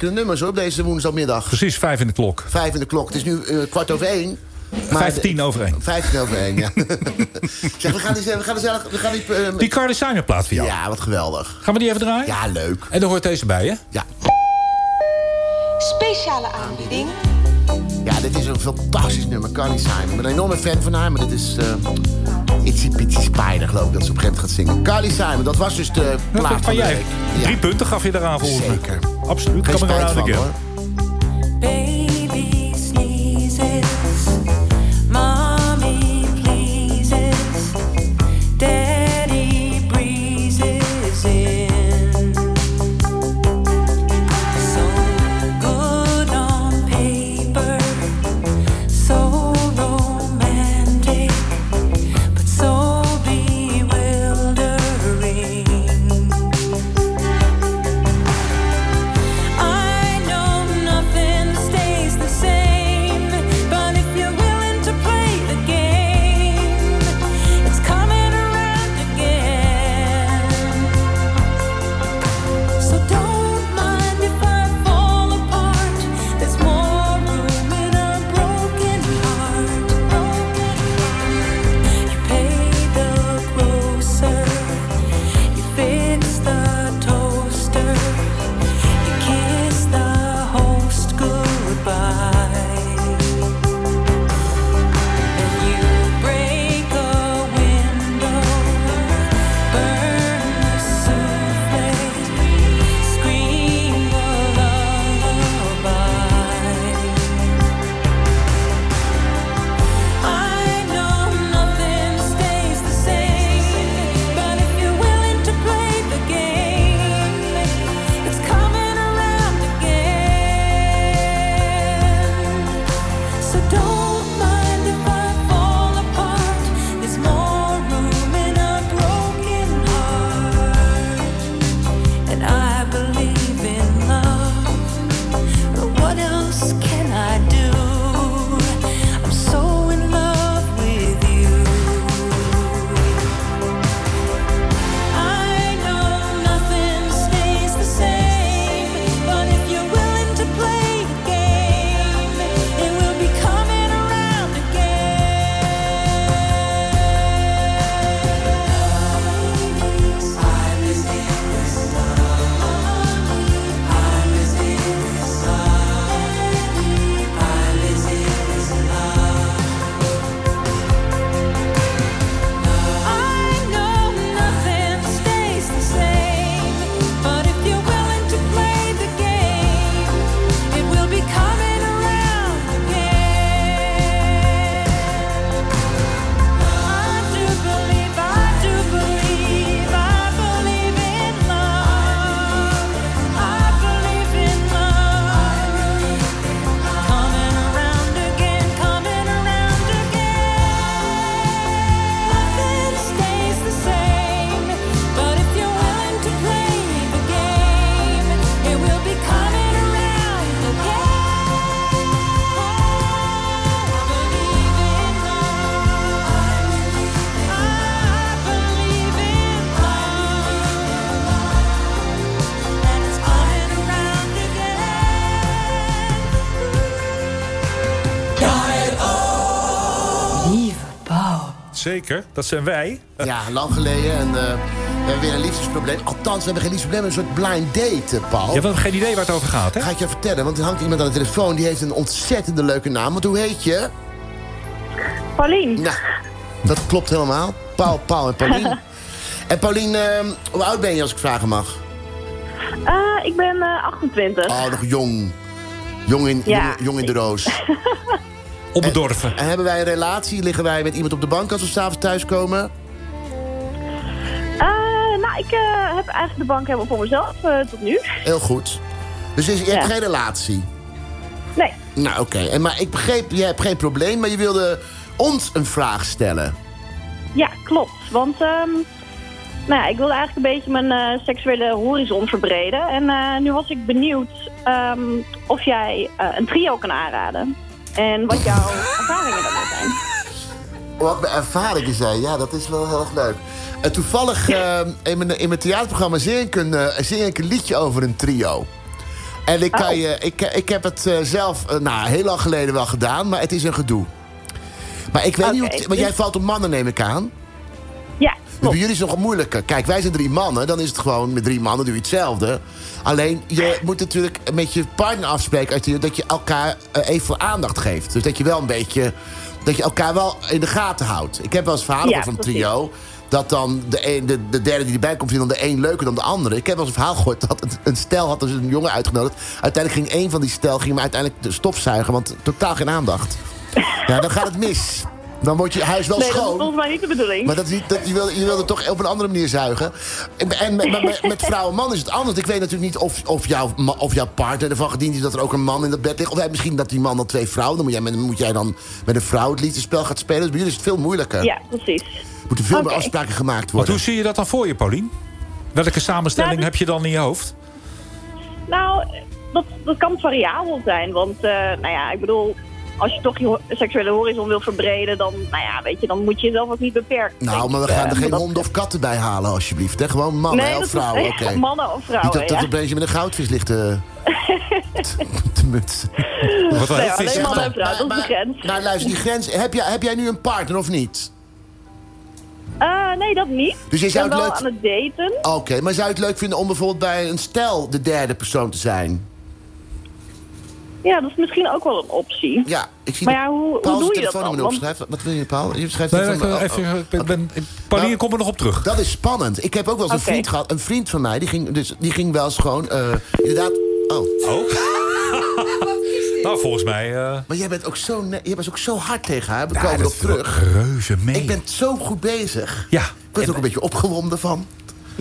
lekkere nummers hoor, op deze woensdagmiddag. Precies, vijf in de klok. Vijf in de klok. Het is nu eh, kwart over één. Maar Vijftien over één. Vijftien over één, ja. <laughs> <laughs> zeg, we gaan die... We gaan die, we gaan die, eh, Die Carly Simon plaat voor jou. Ja, wat geweldig. Gaan we die even draaien? Ja, leuk. En dan hoort deze bij, hè? Ja. Speciale aanbieding. Ja, dit is een fantastisch nummer, Carly Simon. Ik ben een enorme fan van haar, maar dit is... eh Itsy Spider, geloof ik, dat ze op een gegeven moment gaat zingen. Carly Simon, dat was dus de plaat Van van de jij. week. Drie punten gaf je eraan volgens mij. Zeker. Absoluut. Geen Coming around van, again. hoor. Zeker, dat zijn wij. Ja, lang geleden. En eh, we hebben weer een liefdesprobleem. Althans, we hebben geen liefdesprobleem, een soort blind date, eh, Paul. Je hebt geen idee waar het over gaat, hè? Ga ik je vertellen, want er hangt iemand aan de telefoon... die heeft een ontzettende leuke naam. Want hoe heet je? Paulien. Nou, dat klopt helemaal. Paul, Paul en Paulien. <laughs> en Paulien, eh, hoe oud ben je als ik vragen mag? Eh, ik ben eh, 28. Oh, nog jong. Jong in, Ja. jong, jong in de roos. <laughs> Onbedorven. En, en hebben wij een relatie? Liggen wij met iemand op de bank als we s'avonds thuiskomen? Eh, nou, ik eh, heb eigenlijk de bank helemaal voor mezelf eh, tot nu. Heel goed. Dus is, je hebt geen relatie? Nee. Nou, oké. En Maar ik begreep, je hebt geen probleem, maar je wilde ons een vraag stellen. Ja, klopt. Want ehm, nou ja, ik wilde eigenlijk een beetje mijn eh, seksuele horizon verbreden. En eh, nu was ik benieuwd ehm, of jij eh, een trio kan aanraden. En wat jouw ervaringen daarmee zijn. Wat mijn ervaringen zijn, ja, dat is wel heel erg leuk. En toevallig eh, in, mijn, in mijn theaterprogramma zing ik, een, eh, zing ik een liedje over een trio. En ik, kan Oh. je, ik, ik heb het eh, zelf eh, nou, heel lang geleden wel gedaan, maar het is een gedoe. Maar ik weet niet hoe... Het- Want jij dus- valt op mannen, neem ik aan. Dus bij jullie is het nog moeilijker. Kijk, wij zijn drie mannen. Dan is het gewoon met drie mannen doe je hetzelfde. Alleen, je moet natuurlijk met je partner afspreken... als je- dat je elkaar eh, even voor aandacht geeft. Dus dat je wel een beetje... dat je elkaar wel in de gaten houdt. Ik heb wel eens verhalen Ja, van een trio... dat dan de, een, de, de derde die erbij komt... vindt dan de een leuker dan de andere. Ik heb wel eens een verhaal gehoord dat een, een stel had dus een jongen uitgenodigd. Uiteindelijk ging één van die stel ging hem uiteindelijk de stofzuigen... want totaal geen aandacht. <laughs> Ja, dan gaat het mis. Dan wordt je huis wel nee, dat schoon. is volgens mij niet de bedoeling. Maar dat dat, je, wil, je wil het toch op een andere manier zuigen. En, en met, met, met vrouw en man is het anders. Ik weet natuurlijk niet of, of, jouw, of jouw partner ervan gediend is dat er ook een man in dat bed ligt. Of hij, misschien dat die man dan twee vrouwen. Dan moet jij, met, moet jij dan met een vrouw het liefdespel gaan spelen. Dus bij jullie is het veel moeilijker. Ja, precies. Er moeten veel meer afspraken gemaakt worden. hoe zie je dat dan voor je, Paulien? Welke samenstelling Nou, heb je dan in je hoofd? Nou, dat, dat kan variabel zijn. Want, eh, nou ja, ik bedoel, als je toch je seksuele horizon wil verbreden, dan, nou ja, weet je, dan moet je jezelf ook niet beperken. Nou, maar we gaan er Eh, geen dat- honden of katten bij halen, alsjeblieft. Hè? Gewoon mannen Nee, of is- vrouwen. oké. mannen of vrouwen, Niet dat, dat ja. opeens je met een goudvis ligt <laughs> te, te mutsen. Wat Nee, alleen mannen en vrouwen, dat is de grens. Nou, luister, die grens... Heb jij, heb jij nu een partner of niet? Eh, nee, dat niet. Dus je ik zou ben het wel leuk- aan het daten. Oké, maar zou je het leuk vinden om bijvoorbeeld bij een stel de derde persoon te zijn? Ja, dat is misschien ook wel een optie. Ja, ik zie Maar ja, hoe, hoe Paul zijn doe je dat telefoonnummer dan? opschrijft. Wat wil je, Paul? Je schrijft Nee, eh, oh, even, oh. ik ben, Pauline, kom er nog op terug. Dat is spannend. Ik heb ook wel eens een vriend gehad. Een vriend van mij, die ging, dus, die ging wel eens gewoon... eh, inderdaad... Oh. Oh? <laughs> nou, volgens mij... eh, Maar jij bent ook zo, jij was ook zo hard tegen haar. We Ja, komen erop terug. Reuze mee. Ik ben zo goed bezig. Ja. Ik was er ook een beetje opgewonden van.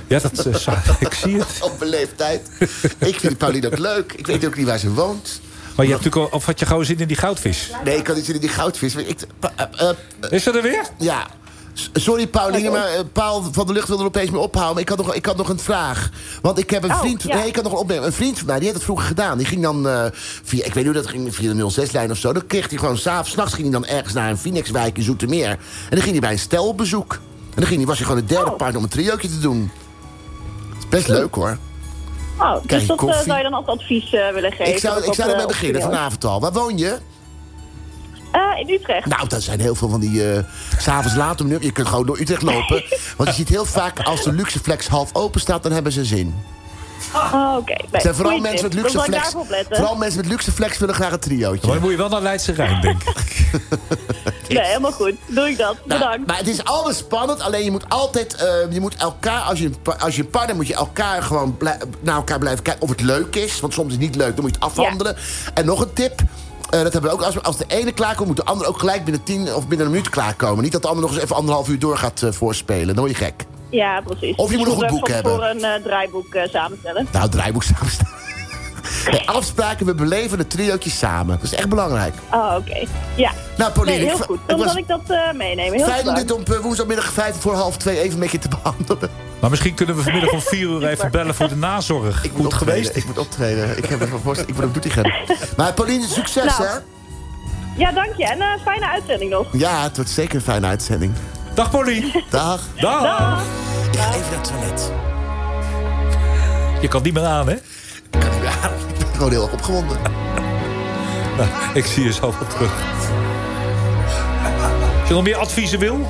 Ja, dat, eh, zou- ik zie het. <laughs> Op mijn leeftijd. ik vind Pauline ook leuk. Ik weet ook niet waar ze woont. Maar je hebt natuurlijk al, of had je gewoon zin in die goudvis? Nee, ik kan niet zin in die goudvis. maar Ik, pa- eh, eh, Is ze er weer? Ja. Sorry, Pauline, maar eh, Paul van de Lucht wilde er opeens mee ophouden. Maar ik had nog, ik had nog een vraag. Want ik heb een Oh, vriend... ja. Nee, ik had nog een opmerking. Een vriend van mij, die heeft het vroeger gedaan. Die ging dan eh, via... Ik weet niet hoe dat ging, via de 06-lijn of zo. Dan kreeg hij gewoon s'avonds... S'nachts ging hij dan ergens naar een Phoenixwijk in Zoetermeer. En dan ging hij bij een stel op bezoek. En dan ging hij, was hij gewoon de derde Oh. partner om een triootje te doen. Dat best leuk, hoor. Oh, Krijg dus je dat eh, koffie? zou je dan als advies eh, willen geven? Ik zou, ik zou ermee eh, beginnen, vanavond al. Waar woon je? In Utrecht. Nou, dat zijn heel veel van die... s S'avonds laat om nu. Je kunt gewoon door Utrecht lopen. <laughs> Want je ziet heel vaak, als de Luxeflex half open staat... dan hebben ze zin. <laughs> Oh, oké. Zijn vooral mensen met daarop letten. Vooral mensen met Luxeflex willen graag een triootje. Maar dan moet je wel naar Leidse Rijn, denk ik. <laughs> Nee, helemaal goed. Doe ik dat. Nou, Bedankt. maar het is alles spannend. Alleen je moet altijd... eh, je moet elkaar... Als je, als je een partner moet je elkaar gewoon naar elkaar blijven kijken... of het leuk is. Want soms is het niet leuk. Dan moet je het afhandelen. En nog een tip... eh, dat hebben we ook. Als, als de ene klaarkomt, moet de ander ook gelijk binnen tien of binnen een minuut klaarkomen. Niet dat de ander nog eens even anderhalf uur door gaat eh, voorspelen. Dan word je gek. Ja, precies. Of je moet nog een boek hebben. Voor een eh, draaiboek eh, samenstellen. Nou, het draaiboek <laughs> samenstellen. Nee, afspraken, we beleven de triootjes samen. Dat is echt belangrijk. Oh, oké. Ja. Nou, Pauline, nee, heel ik- goed. ik Dan was- zal ik dat eh, meenemen. Heel Fijn om dit op eh, woensdagmiddag vijf voor half twee even met je te behandelen. Maar misschien kunnen we vanmiddag om vier uur <laughs> even bellen voor de nazorg. Ik moet Goed geweest? Ik moet optreden. Ik, heb even voorst- ik moet op Doetinchem. Maar Pauline, succes Nou. hè? Ja, dank je. En een fijne uitzending nog. Ja, het wordt zeker een fijne uitzending. Dag Paulien. Dag. Dag. Dag. Ik ga even naar het toilet. Je kan niet meer aan, hè? Ik kan niet meer aan. Ik ben gewoon heel erg opgewonden. <laughs> Nou, ik zie je zo wel terug. Als je nog meer adviezen wil?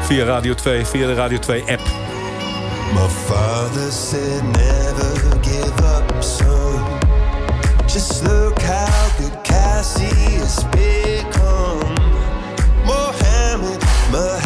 Via Radio 2, via de Radio 2 app. My father said never give up, son. Just look how good Cassie has become. But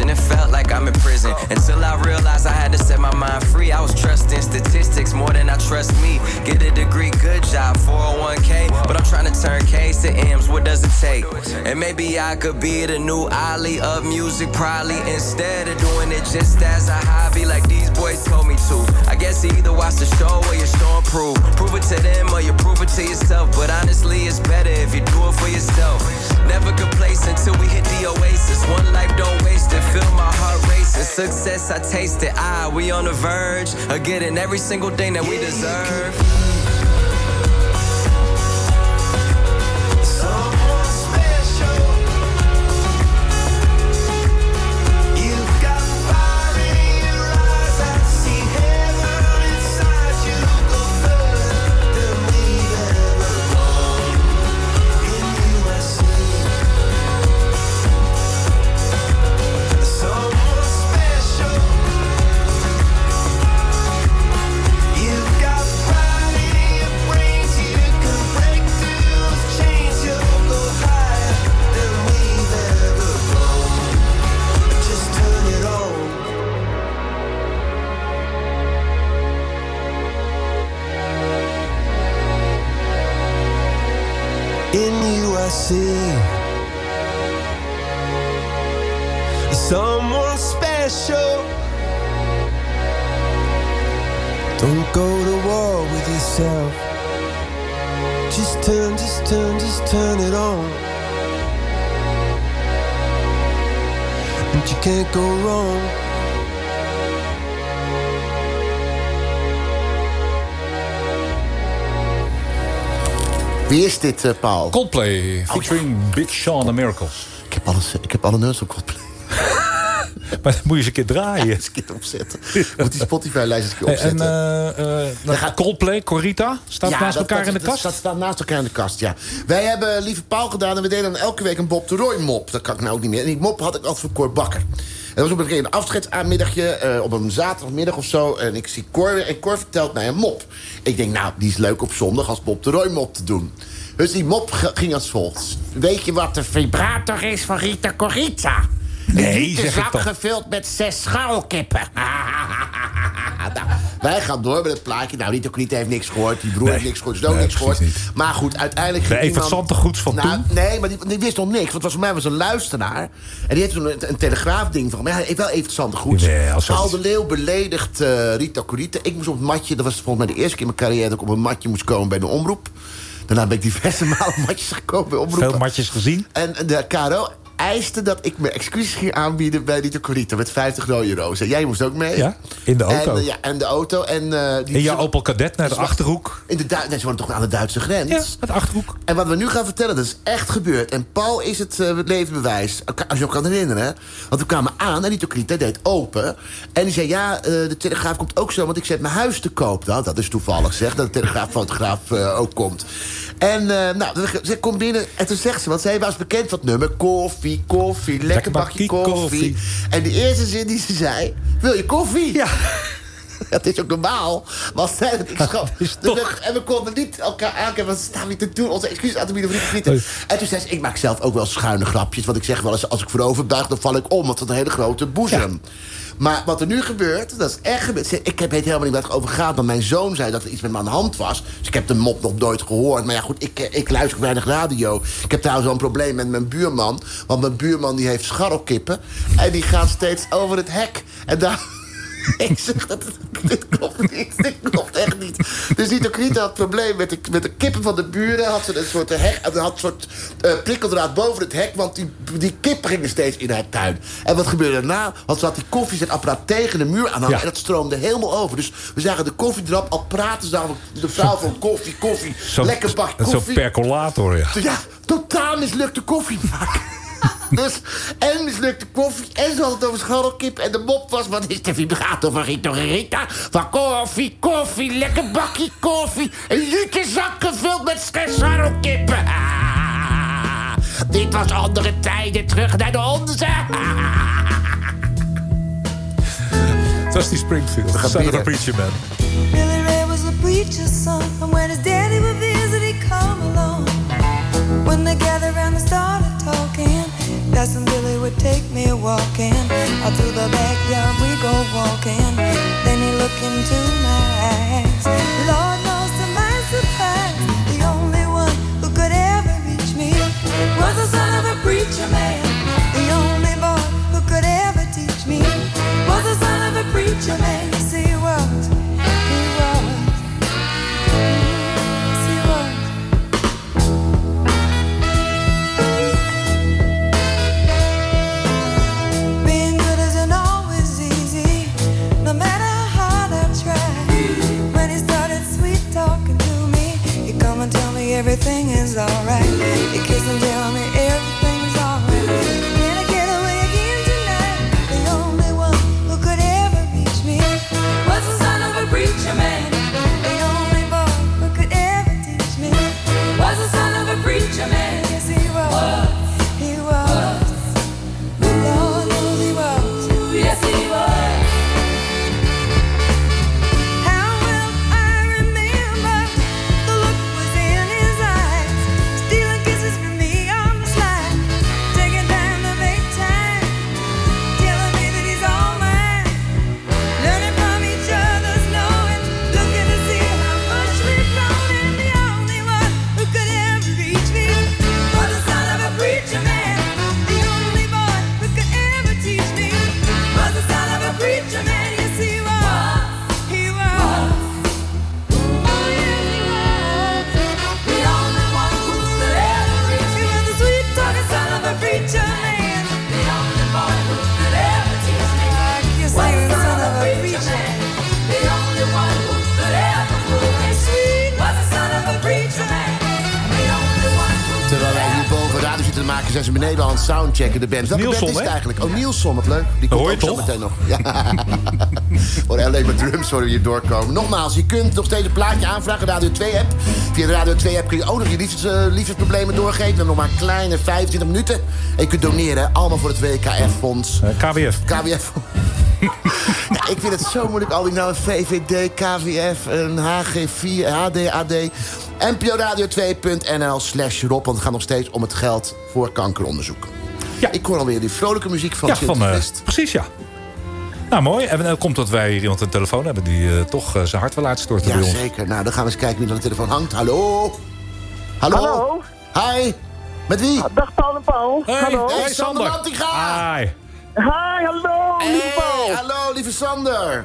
insufficient. It felt like I'm in prison until I realized I had more than I trust me. Get a degree, good job, 401k. But I'm trying to turn K's to M's. What does it take? And maybe I could be the new Ali of music, probably instead of doing it just as a hobby, like these boys told me to. I guess either watch the show or you're showing proof. Prove it to them or you prove it to yourself. But honestly, it's better if you do it for yourself. Never complacent until we hit the oasis. One life, don't waste it. Feel my heart racing. Success, I taste it. Ah, we on the verge of getting every single thing that we deserve. Wie is dit, eh, Paul? Coldplay, featuring Big Sean and Miracles. Ik heb, alles, ik heb alle nummers op Coldplay. <laughs> Maar dat moet je eens een keer draaien. eens een keer opzetten. Moet die Spotify-lijst eens een keer Hey, en opzetten. eh, eh, Coldplay, Corita, staat Ja, naast dat- elkaar dat- in de dat- kast? Dat staat naast elkaar in de kast, ja. Wij hebben Lieve Paul gedaan en we deden dan elke week een Bob de Roy mop. Dat kan ik nou ook niet meer. En die mop had ik altijd voor Cor Bakker. Dat was op een gegeven een afscheidsaanmiddagje, eh, op een zaterdagmiddag of zo. En ik zie Cor weer en Cor vertelt mij een mop. Ik denk, nou, die is leuk op zondag als Bob de Roy mop te doen. Dus die mop ging als volgt. Weet je wat de vibrator is van Rita Corita? Nee, zeg ik zak toch. gevuld met zes scharrelkippen. Nou, <laughs> wij gaan door met het plaatje. Nou, Rita Corita heeft niks gehoord. Die broer heeft niks gehoord. Ze ook nee, niks gehoord. Maar goed, uiteindelijk De ging Evert iemand- Zantegoeds van nou, toen? Nee, maar die, die wist nog niks. Want voor mij was een luisteraar. En die heeft toen een, een telegraafding van. Maar heeft wel even Zantegoeds. Nee, dat- de Leeuw beledigt eh, Rita Corita. Ik moest op het matje. Dat was volgens mij de eerste keer in mijn carrière... dat ik op een matje moest komen bij de omroep. Daarna ben ik diverse <laughs> malen op matjes gekomen bij omroep. Veel matjes gezien? En de KRO eiste dat ik me excuses ging aanbieden bij Rita Corita... met 50 rode rozen. Jij moest ook mee. Ja, in de auto. En, eh, ja, en de auto. En, eh, die In jouw Opel Kadett naar de Achterhoek. In de Du- nee, ze wonen toch aan de Duitse grens? Ja, het Achterhoek. En wat we nu gaan vertellen, dat is echt gebeurd. En Paul is het uh, levend bewijs. Als je ook kan herinneren. hè. Want we kwamen aan en die Tokrita deed open. En die zei, ja, de Telegraaf komt ook zo... want ik zet mijn huis te koop. Nou, dat is toevallig, zeg. Dat de Telegraaf-fotograaf ook komt. En uh, nou, ze komt binnen en toen zegt ze... want zij was bekend van het nummer... koffie, koffie, lekker bakje koffie. koffie. En de eerste zin die ze zei... wil je koffie? Ja. <laughs> <laughs> Dat is ook normaal. Maar het ik schat. Dus we, en we konden niet elkaar aankijken. Wat staan we te doen? Onze excuses aan te bieden voor die. En toen zei ze, ik maak zelf ook wel schuine grapjes. Want ik zeg wel eens, als ik voorover buig, dan val ik om. Want dat is een hele grote boezem. Ja. Maar wat er nu gebeurt, dat is echt gebeurd. Ik weet helemaal niet waar het over gaat. Want mijn zoon zei dat er iets met me aan de hand was. Dus ik heb de mop nog nooit gehoord. Maar ja, goed, ik, ik luister weinig radio. Ik heb trouwens wel een probleem met mijn buurman. Want mijn buurman die heeft scharrelkippen. En die gaan steeds over het hek. En daar... <laughs> Ik zeg dat dit klopt niet. Dit klopt echt niet. Dus die Tokrita had het probleem met de, met de kippen van de buren. Had ze een soort hek, had een soort uh, prikkeldraad boven het hek. Want die, die kippen gingen steeds in haar tuin. En wat gebeurde daarna? Want ze had die koffiezetapparaat tegen de muur aan ja. En dat stroomde helemaal over. Dus we zagen de koffiedrap al praten. Zagen de vrouw van koffie, koffie. Zo, lekker bak koffie. Zo'n percolator, ja. Ja, totaal mislukte koffie maken. <laughs> Dus, en mislukte koffie. En ze had het over scharrelkip. En de mop was, wat is de vibrator van Rito Rita? Van koffie, koffie, lekker bakje koffie. Een jute zak gevuld met scharrelkippen. Ah, <laughs> dit was andere tijden, terug naar de onze. <laughs> Het was die Springfield. Son of a preacher man. Billy Ray was a preacher's son. And when his daddy would visit, he'd come along. When they gathered around and started when Billy would take me walking. Out through the backyard we go walking. Then he looked into my eyes. Lord knows to my surprise, the only one who could ever reach me was the son of a preacher man. The only boy who could ever teach me was the son of a preacher man. Alright. Zijn ze beneden aan het soundchecken, de band. Welke Nielson, band is het eigenlijk? Oh, Nielson, wat leuk. Die komt Hoor ook zo meteen nog. Ja. <laughs> Hoor, alleen maar drums worden hier doorkomen. Nogmaals, je kunt nog steeds een plaatje aanvragen, Radio 2-app. Via de Radio 2-app kun je ook nog je liefdes, eh, liefdesproblemen doorgeven. We hebben nog maar een kleine 25 minuten. En je kunt doneren, allemaal voor het WKF-fonds. KWF. KWF. <laughs> ja, ik vind het zo moeilijk. Al die nou een VVD, KWF, een HG4, HDAD. NPORadio2.nl slash Rob. Want het gaat nog steeds om het geld voor kankeronderzoek. Ja. Ik hoor alweer die vrolijke muziek van Ja, van, eh, precies, ja. Nou, mooi. En dan komt dat wij hier iemand aan de telefoon hebben... die eh, toch eh, zijn hart wil uitstorten bij Ja, ons. zeker. Nou, dan gaan we eens kijken wie aan de telefoon hangt. Hallo? Hallo? Hallo? Hi. Met wie? Dag Paul en Paul. Hey, hallo. Hey, Sander Lantinga. Hi. Hi, hallo, lieve Hey, Paul. hallo, lieve Sander.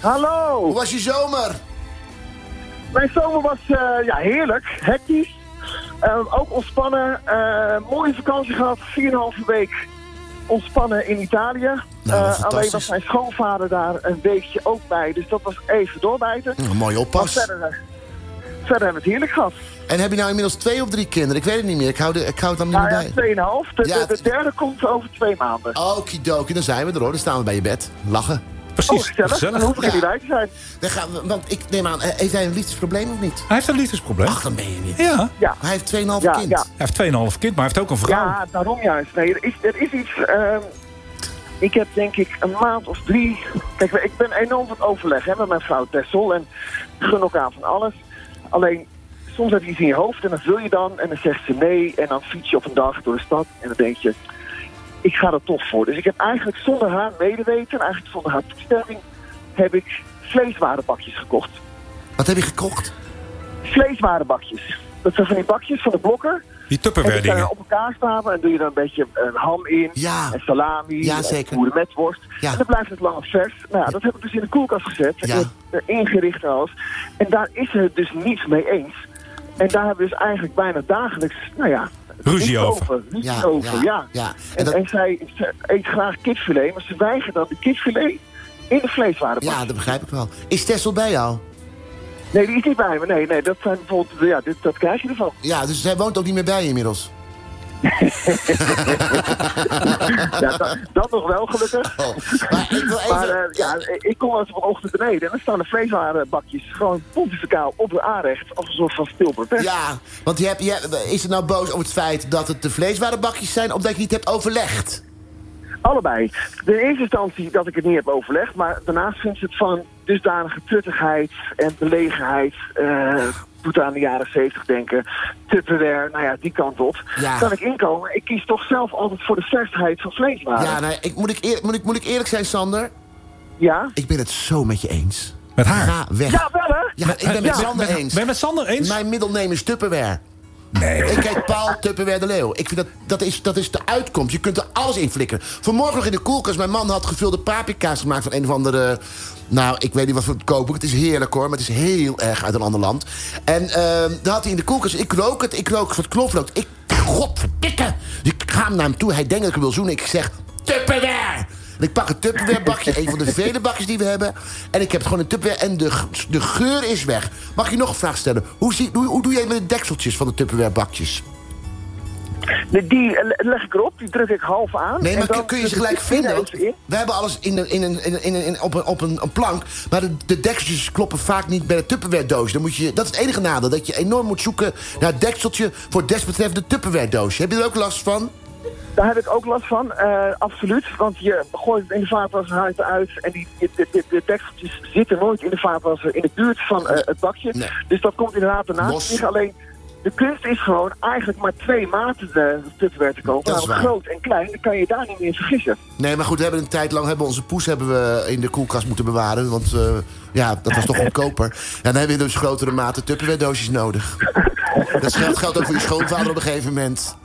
Hallo. Hoe was je zomer? Mijn zomer was eh, ja, heerlijk, hectisch. Eh, ook ontspannen. Eh, mooie vakantie gehad, 4,5 week ontspannen in Italië. Nou, alleen was mijn schoonvader daar een weekje ook bij. Dus dat was even doorbijten. Maar oppas. verder, verder hebben we het heerlijk gehad. En heb je nou inmiddels twee of drie kinderen? Ik weet het niet meer. Ik hou, de, ik hou het dan niet Nou meer ja, bij. 2,5. De, Ja, de, de derde komt over twee maanden. Okidoki, dan zijn we er hoor. Dan staan we bij je bed. Lachen. Oh, gezellig. Dan hoef ik er niet bij te zijn. Dan gaan we, want ik neem aan, eh, heeft hij een liefdesprobleem of niet? Hij heeft een liefdesprobleem. Ach, dan ben je niet. Ja. Ja. Hij heeft 2,5 Ja, kind. ja. Hij heeft 2,5 kind, maar hij heeft ook een vrouw. Ja, daarom juist. Nee, er is, er is iets... ehm, ik heb denk ik een maand of drie... Kijk, ik ben enorm van het overleg hè, met mijn vrouw Tessel. En gun elkaar van alles. Alleen, soms heb je iets in je hoofd en dan vul je dan. En dan zegt ze nee. En dan fiets je op een dag door de stad. En dan denk je, ik ga er toch voor. Dus ik heb eigenlijk zonder haar medeweten, eigenlijk zonder haar toestemming... heb ik vleeswarenbakjes gekocht. Wat heb je gekocht? Vleeswarenbakjes. Dat zijn van die bakjes van de blokker. Die En die Tupperware dingen. op elkaar stapelen en doe je er een beetje een ham in. Ja. En salami. Ja, en boerenmetworst. Ja. En dan blijft het lang vers. Nou ja, dat heb ik dus in de koelkast gezet. Ja. En er ingericht en alles. En daar is ze het dus niets mee eens. En daar hebben we dus eigenlijk bijna dagelijks, nou ja... Ruzie over. Ruzie Ja, over, ja. En En, dat- en zij, ze eet graag kipfilet, maar ze weigert dan de kipfilet in de vleeswarenbak. Ja, dat begrijp ik wel. Is Tessel bij jou? Nee, die is niet bij me. Nee, nee, dat zijn bijvoorbeeld, ja, dit, dat krijg je ervan. Ja, dus hij woont ook niet meer bij je inmiddels. <laughs> ja, dat, dat nog wel, gelukkig. Oh. Maar ik wil even... Maar eh, ja, ik kom als vanochtend beneden en dan staan de vleeswarenbakjes gewoon pontificaal op de aanrecht als een soort van stil protest. Ja, want je hebt, je is het nou boos over het feit dat het de vleeswarenbakjes zijn... of dat je niet hebt overlegd? Allebei. In eerste instantie dat ik het niet heb overlegd, maar daarnaast vindt ze het van dusdanige truttigheid en belegenheid... eh, doet aan de jaren 70 denken. Tupperware, nou ja, die kant op. Ja. Kan ik inkomen. Ik kies toch zelf altijd voor de versheid van vleeswaren. Ja, nee, ik, moet, ik eer- moet, ik, moet ik eerlijk zijn, Sander? Ja? Ik ben het zo met je eens. Met haar? Ga weg. Ja, wel hè? Ja, ik ben met Ja. Sander Met- eens. ben je met Sander eens? Mijn middelneem is Tupperware. Nee. Ik heet Paul Tupperware de Leeuw. Ik vind dat, dat, is, dat is de uitkomst. Je kunt er alles in flikkeren. Vanmorgen nog in de koelkast. Mijn man had gevulde paprika's gemaakt van een of andere... Nou, ik weet niet wat voor het kopen. Het is heerlijk hoor, maar het is heel erg uit een ander land. En ehm daar had hij in de koelkast. Ik rook het, ik rook wat knoflook. Ik, godverdikke. Dus ik ga naar hem toe. Hij denkt dat ik hem wil zoenen. Ik zeg, Tupperware! Ik pak een Tupperware bakje, een van de vele bakjes die we hebben. En ik heb het gewoon een Tupperware en de, de geur is weg. Mag je nog een vraag stellen? Hoe, zie, hoe, hoe doe jij met de dekseltjes van de Tupperware bakjes? Die, eh, leg ik erop, die druk ik half aan. Nee, maar dan kun, je ze gelijk de vinden? We hebben alles in een, in een, in een, in op, een, op een, plank. Maar de, de dekseltjes kloppen vaak niet bij de Tupperware doos. Dan moet je, dat is het enige nadeel. Dat je enorm moet zoeken naar het dekseltje voor desbetreffende Tupperware doosje. Heb je er ook last van? Daar heb ik ook last van, eh, absoluut. Want je gooit het in de vaatwasser, haalt het eruit... en die, die, de, de, de dekseltjes zitten nooit in de vaatwasser in de buurt van eh, het bakje. Dus dat komt inderdaad ernaast liggen. Alleen, de kunst is gewoon eigenlijk maar twee maten Tupperware te kopen. Dat is Namelijk waar. groot en klein, dan kan je daar niet meer vergissen. Nee, maar goed, we hebben een tijd lang hebben onze poes hebben we in de koelkast moeten bewaren. Want eh, ja, dat was toch <laughs> goedkoper. En dan hebben we dus grotere maten Tupperware doosjes nodig. <laughs> Dat geldt, geldt ook voor je schoonvader op een gegeven moment.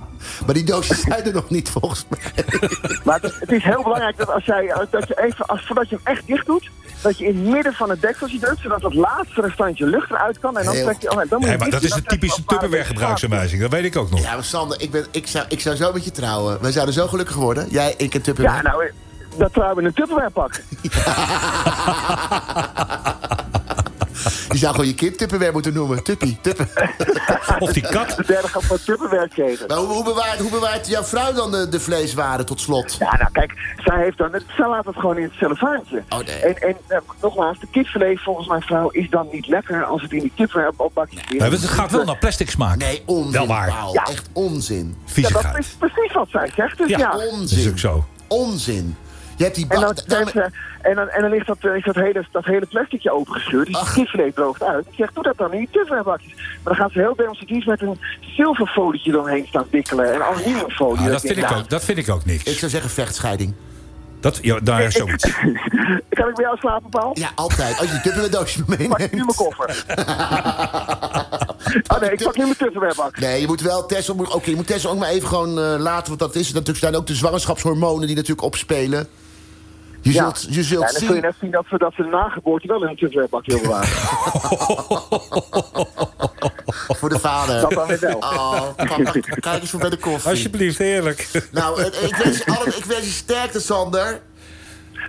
Maar die doosjes <laughs> zijn er nog niet, volgens mij. <laughs> Maar het, het is heel belangrijk dat als jij, dat je even, als, voordat je hem echt dicht doet, dat je in het midden van het dekseltje drukt, zodat het laatste restantje lucht eruit kan. En dan Heel- trek je, oh, nee, dan moet Nee, je maar dat is je typische Tupperware gebruiksaanwijzing. Dat weet ik ook nog. Ja, maar Sander, ik, ben, ik, zou, ik zou zo met je trouwen. Wij zouden zo gelukkig worden. Jij, ik en Tupperware. Ja, nou, dat trouwen we in een Tupperware pak. <laughs> Je zou gewoon je kind Tupperware moeten noemen. Tuppie, Tupper. <laughs> Of die kat. De derde gaat van Tupperware keten. Maar hoe, hoe, bewaart, hoe bewaart jouw vrouw dan de, de vleeswaren tot slot? Ja, nou kijk, zij, heeft dan, zij laat het gewoon in het cellofaantje. Oh, nee. En, en eh, nogmaals, de kipfilet volgens mijn vrouw is dan niet lekker als het in die Tupperware opbakje zit. Nee, het gaat wel naar plastic smaak. Nee, onzin, Wel waar. Ja. Echt onzin. Ja, dat is precies wat zij zegt. Dus ja. Ja. Dat Onzin. is ook zo. Onzin. Je hebt die En dan, en, dan, en dan ligt dat, eh, is dat, hele, dat hele plasticje opengescheurd. Die kipfilet droogt uit. Ik zeg, doe dat dan in die Tupperware-bakjes. Maar dan gaat ze heel demonstratief met een zilverfolietje eromheen staan wikkelen. En aluminiumfolie. Ah, Dat dat, ik vind ik ook, dat vind ik ook niks. Ik zou zeggen vechtscheiding. Dat, ja, daar is zoiets. <laughs> Kan ik bij jou slapen, Paul? Ja, altijd. Als je Tupperware doosje Pak meeneemt. nu mijn koffer. <laughs> oh nee, ik pak nu mijn Tupperware-bak. Nee, je moet wel Tessel... moet- Oké, je moet Tessel ook maar even gewoon eh, laten. Want dat is het natuurlijk. zijn ook de zwangerschapshormonen die natuurlijk opspelen. Je Ja. zult, je Ja, zult en dan zul je zien... net zien dat ze, dat ze de nageboorte wel in een Tupperware-bak wil bewaren. Voor de vader. Dat dan weer wel. Oh, papa, kijk eens voor bij de koffie. Alsjeblieft, heerlijk. Nou, ik wens je, alle, ik wens je sterkte, Sander.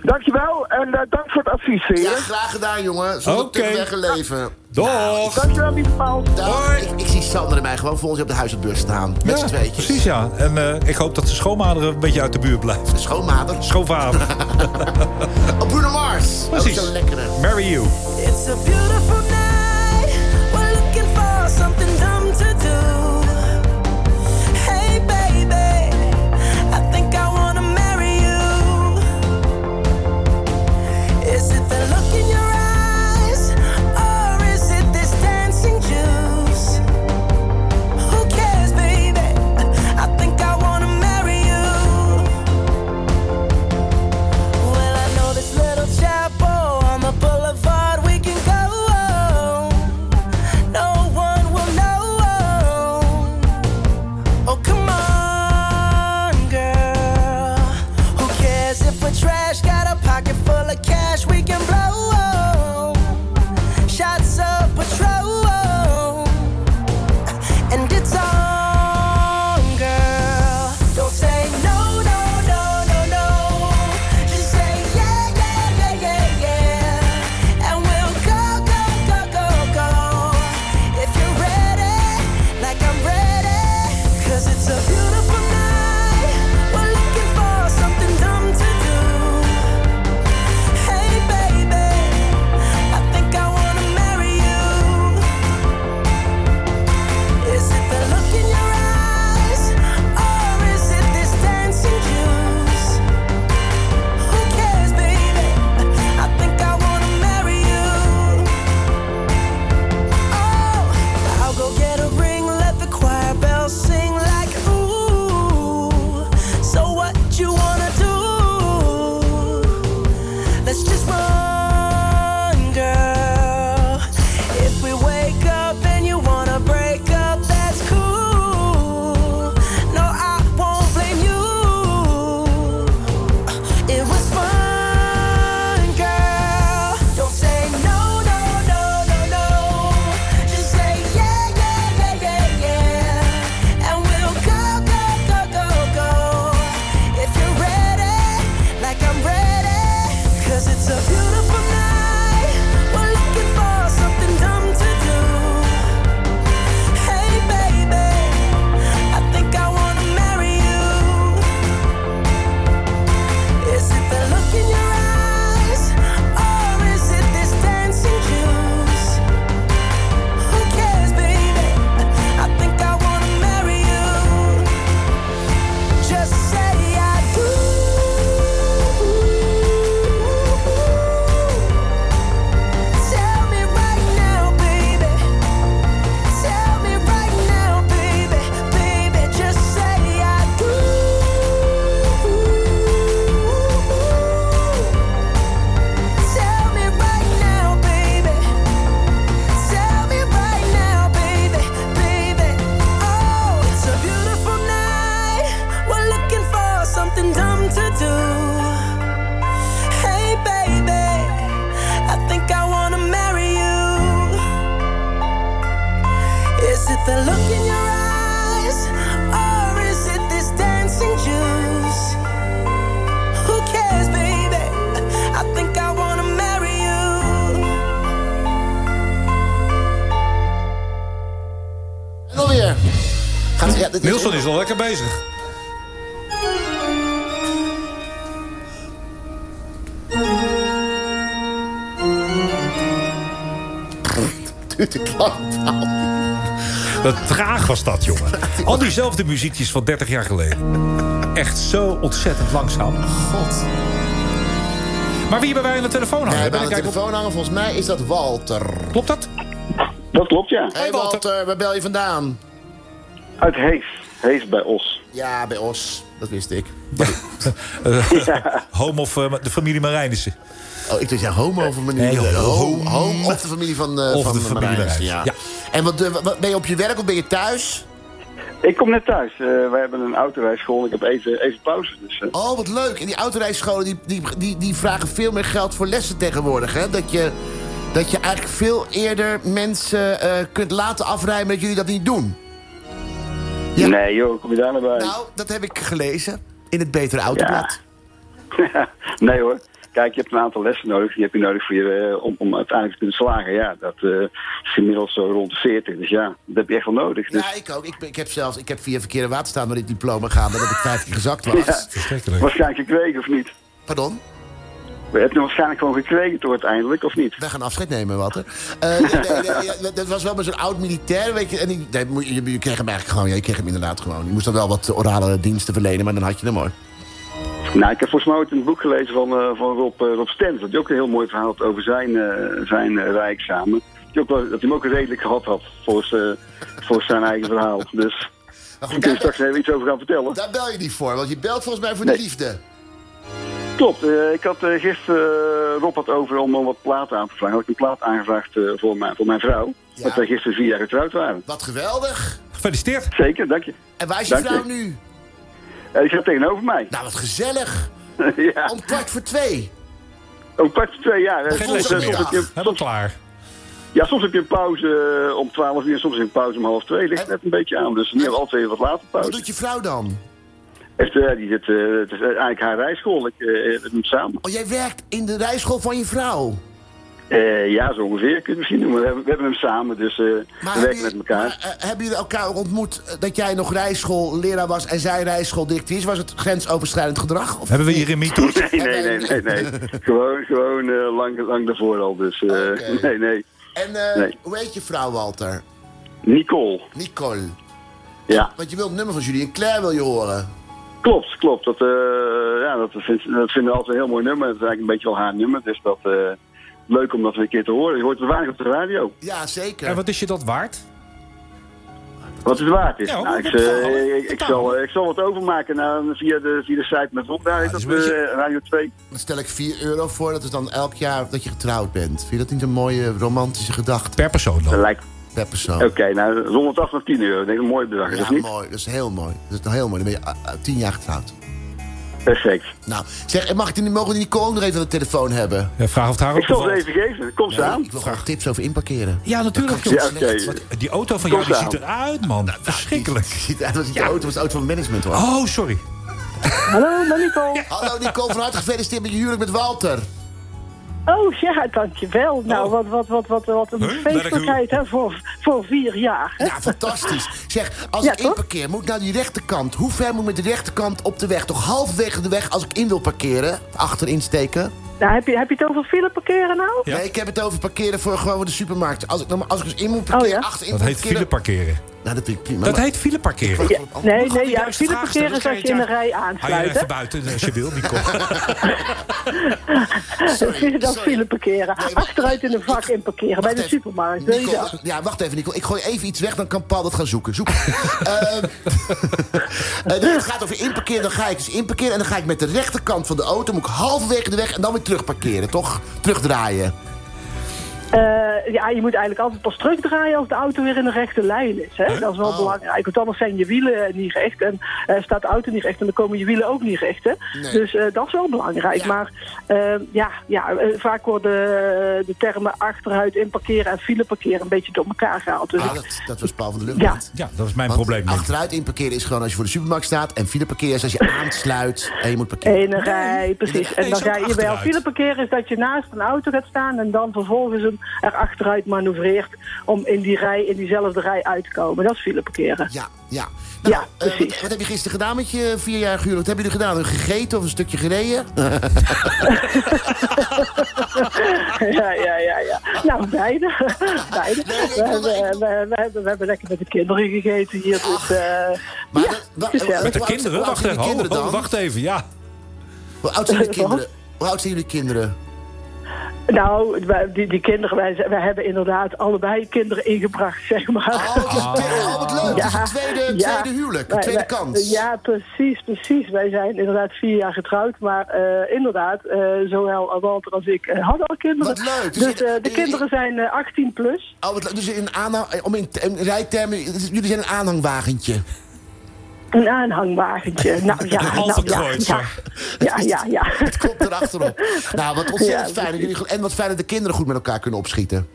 Dankjewel en eh, dank voor het advies, Ja, heren. graag gedaan, jongen. Zonder Oké. okay. leven. Doeg. Dankjewel, lieve Paul. Dag. Ik, ik zie Sander en mij gewoon voor ons op de huisartsbeurs staan. Met z'n Ja, tweetjes. precies ja. En eh, ik hoop dat de schoonvader een beetje uit de buurt blijft. Schoonmader. Schoonvader. <laughs> Oh, Bruno Mars. Precies. Ook zo lekkere. Marry you. It's a beautiful night. Was dat, jongen. <laughs> Al diezelfde muziekjes van 30 jaar geleden. Echt zo ontzettend langzaam. God. Maar wie hebben wij aan de telefoon hangen? Nee, Ben bij ik de telefoon hangen, volgens mij is dat Walter. Klopt dat? Dat klopt, ja. Hey Walter, waar bel je vandaan? Uit Hees. Hees bij Os. Ja, bij Os. Dat wist ik. <laughs> Eh, <laughs> Home of eh, de familie Marijnissen. Oh, ik dacht ja, homo of familie. Nee, home, home. home of de familie van, eh Of van de familie Marijnissen, Marijnissen, ja. En wat, eh, wat, ben je op je werk of ben je thuis? Ik kom net thuis. Eh, wij hebben een autorijschool en ik heb even, even pauze. Dus, eh, Oh, wat leuk. En die autorijscholen die, die, die, die vragen veel meer geld voor lessen tegenwoordig. Hè? Dat, je, dat je eigenlijk veel eerder mensen kunt laten afrijden... dat jullie dat niet doen. Nee joh, kom je daar naar bij? Nou, dat heb ik gelezen in het Betere Autoblad. <laughs> nee hoor. Kijk, je hebt een aantal lessen nodig. Die heb je nodig voor je, eh, om, om uiteindelijk te kunnen slagen. Ja, dat eh, is inmiddels zo rond de 40. Dus ja, dat heb je echt wel nodig. Dus, Ja, ik ook. Ik, ik heb zelfs ik heb via verkeerde waterstaan met dit diploma gegaan... dat ik 15 gezakt was. <laughs> Ja, waarschijnlijk gekregen of niet? Pardon? We hebben waarschijnlijk gewoon gekregen toch uiteindelijk, of niet? Wij gaan afscheid nemen, Walter. Eh, nee, nee, dat was wel met zo'n oud militair, weet je. En die, nee, moet je, je kreeg hem eigenlijk gewoon, ja, je kreeg hem inderdaad gewoon. Je moest dan wel wat orale diensten verlenen, maar dan had je hem hoor. Nou, ik heb volgens mij ooit een boek gelezen van, eh, van Rob, eh, Rob Stens. Dat hij ook een heel mooi verhaal had over zijn, eh zijn rijexamen. Dat hij, ook wel, dat hij hem ook redelijk gehad had, volgens, eh, volgens zijn eigen verhaal. Dus daar kun je straks even iets over gaan vertellen. Daar bel je niet voor, want je belt volgens mij voor de liefde. Klopt, eh, ik had gisteren, Rob had over om wat platen aan te vragen. Had ik een plaat aangevraagd eh, voor, mijn, voor mijn vrouw. Dat wij gisteren vier jaar getrouwd waren. Wat geweldig. Gefeliciteerd. Zeker, dank je. En waar is je Dank vrouw je. nu? Die zit tegenover mij. Nou, wat gezellig. <laughs> ja. Om kwart voor twee. Om kwart voor twee jaar. hè. Geen Soms, lessen eh, meer. soms heb je- Helemaal klaar. Ja, soms heb je een pauze eh, om 12 uur, soms een pauze om half twee. Ligt net een beetje aan. Dus nu hebben we altijd even wat later Wat pauze. doet je vrouw dan? Heeft, eh, die zit, eh, het is eigenlijk haar rijschool. Ik eh, het doen samen. Oh, jij werkt in de rijschool van je vrouw. Eh, ja, zo ongeveer. Kun je het misschien noemen. We hebben, we hebben hem samen, dus eh, we werken met elkaar. Eh, hebben jullie elkaar ontmoet dat jij nog rijschoolleraar was en zij rijschooldirectrice? Was het grensoverschrijdend gedrag? Of Hebben we hier in MeToo? Nee, nee, nee, nee. nee. <laughs> gewoon gewoon eh, lang, lang daarvoor al. Dus eh, <laughs> nee, nee. En eh, Nee. hoe heet je vrouw, Walter? Nicole. Nicole. Ja. Want je wilt het nummer van Julie en Claire wil je horen. Klopt, klopt. Dat, eh, ja, dat, vindt, dat vinden we altijd een heel mooi nummer. Het is eigenlijk een beetje wel haar nummer. Dus dat eh, leuk om dat weer een keer te horen. Je hoort het weinig op de radio. Ja, zeker. En wat is je dat waard? Wat het waard is. Ja, nou, ik, betaal- eh, ik, ik, zal, ik zal wat overmaken naar, via, de, via de site met Rob. Daar heet dat is een beetje- eh, Radio 2. Dan stel ik 4 euro voor. Dat is dan elk jaar dat je getrouwd bent. Vind je dat niet een mooie romantische gedachte? Per persoon dan? Lijkt... Per persoon. Oké, nou 108 naar 10 euro. Dat is een mooi bedrag, is Ja, dat niet? mooi. Dat is heel mooi. Dat is heel mooi. Dan ben je ah, ah, 10 jaar getrouwd. Perfect. Nou, zeg, mag ik die, mogen we die Nicole nog even aan de telefoon hebben? Ja, vraag of het haar ook Ik zal ze even geven. Kom ze Nee, aan. Ik wil graag tips over inparkeren. Ja, natuurlijk. Oké. Wat- Die auto van jou die ziet eruit, man. Verschrikkelijk. Ziet eruit als die auto was de auto van management hoor. Oh, sorry. Hallo, met Nicole. Hallo Nicole, van harte gefeliciteerd met je huwelijk met Walter. Oh ja, dankjewel. Nou, wat, wat, wat, wat, wat een Huh? feestelijkheid hè, voor, voor vier jaar. Ja, fantastisch. Zeg, als Ja, ik toch? inparkeer, moet ik naar die rechterkant. Hoe ver moet ik met de rechterkant op de weg? Toch halverwege de weg als ik in wil parkeren? Achterin steken? Nou, heb, je, heb je het over file parkeren nou? Nee, ik heb het over parkeren voor gewoon voor de supermarkt. Als ik, als ik dus in moet parkeren, achterin Dat heet parkeren... file parkeren. Nou, dat vind ik prima. Dat maar- heet file parkeren. Ja, nee, nee, ja, file parkeren is als je in de rij ja. Hou je aansluit. even buiten als je wil, Nico. Sorry, dat file parkeren. Achteruit in een vak in parkeren bij de supermarkt. Weet Nicole, ja, wacht even, Nicole. Ik gooi even iets weg, dan kan Paul dat gaan zoeken. Zoek. Nee, <laughs> <laughs> het gaat over inparkeren. Dan ga ik dus inparkeren en dan ga ik met de rechterkant van de auto... moet ik halverwege de weg en dan weer terugparkeren, toch? Terugdraaien. Eh, ja, je moet eigenlijk altijd pas terugdraaien als de auto weer in de rechte lijn is. Hè? Dat is wel belangrijk, want anders zijn je wielen eh, niet recht en eh, staat de auto niet recht en dan komen je wielen ook niet recht. Hè? Nee. Dus eh, dat is wel belangrijk. Maar ja, ja vaak worden de termen achteruit inparkeren en file parkeren een beetje door elkaar gehaald. Dus Ah, dat, dat was Paul van der Lucht. Ja. dat is mijn Want probleem. Achteruit inparkeren is gewoon als je voor de supermarkt staat. En file parkeren is als je <laughs> aansluit en je moet parkeren. Ene rij, precies. en dan ga je bij achteruit. file parkeren is dat je naast een auto gaat staan en dan vervolgens hem er achteruit manoeuvreert om in die rij, in diezelfde rij uit te komen. Dat is file parkeren. Ja, ja. ja, Eh, wat, wat heb je gisteren gedaan met je vierjarige huwelijk? Wat hebben jullie gedaan? Een gegeten of een stukje gereden? <laughs> ja, ja, ja, ja. Nou, beide. beide. we, hebben, we, we, hebben, we hebben lekker met de kinderen gegeten hier. Dus, eh ja, gezellig. Met de kinderen? Wacht even. Oh, kinderen oh, dan? wacht even, ja. Hoe oud zijn jullie kinderen? Nou, wij- die, die kinderen, wij, wij hebben inderdaad allebei kinderen ingebracht, <laughs> zeg maar. Oh, wat leuk. Het is een tweede, tweede huwelijk, een tweede wij- kans. Ja, precies, precies. Wij zijn inderdaad vier jaar getrouwd, maar eh, inderdaad, eh, zowel Walter als ik eh, hadden al kinderen. Wat leuk. Dus, Dus de kinderen zijn eh, 18 plus. Oh, wat leuk. dus in aanhang, om in, in rijtermen, jullie zijn een aanhangwagentje. Een aanhangwagentje. <laughs> Nou ja, nou, ja, ja, ja, ja, ja. Het komt erachterop. <laughs> Nou, wat ontzettend Ja, fijn. jullie, en wat fijn dat de kinderen goed met elkaar kunnen opschieten.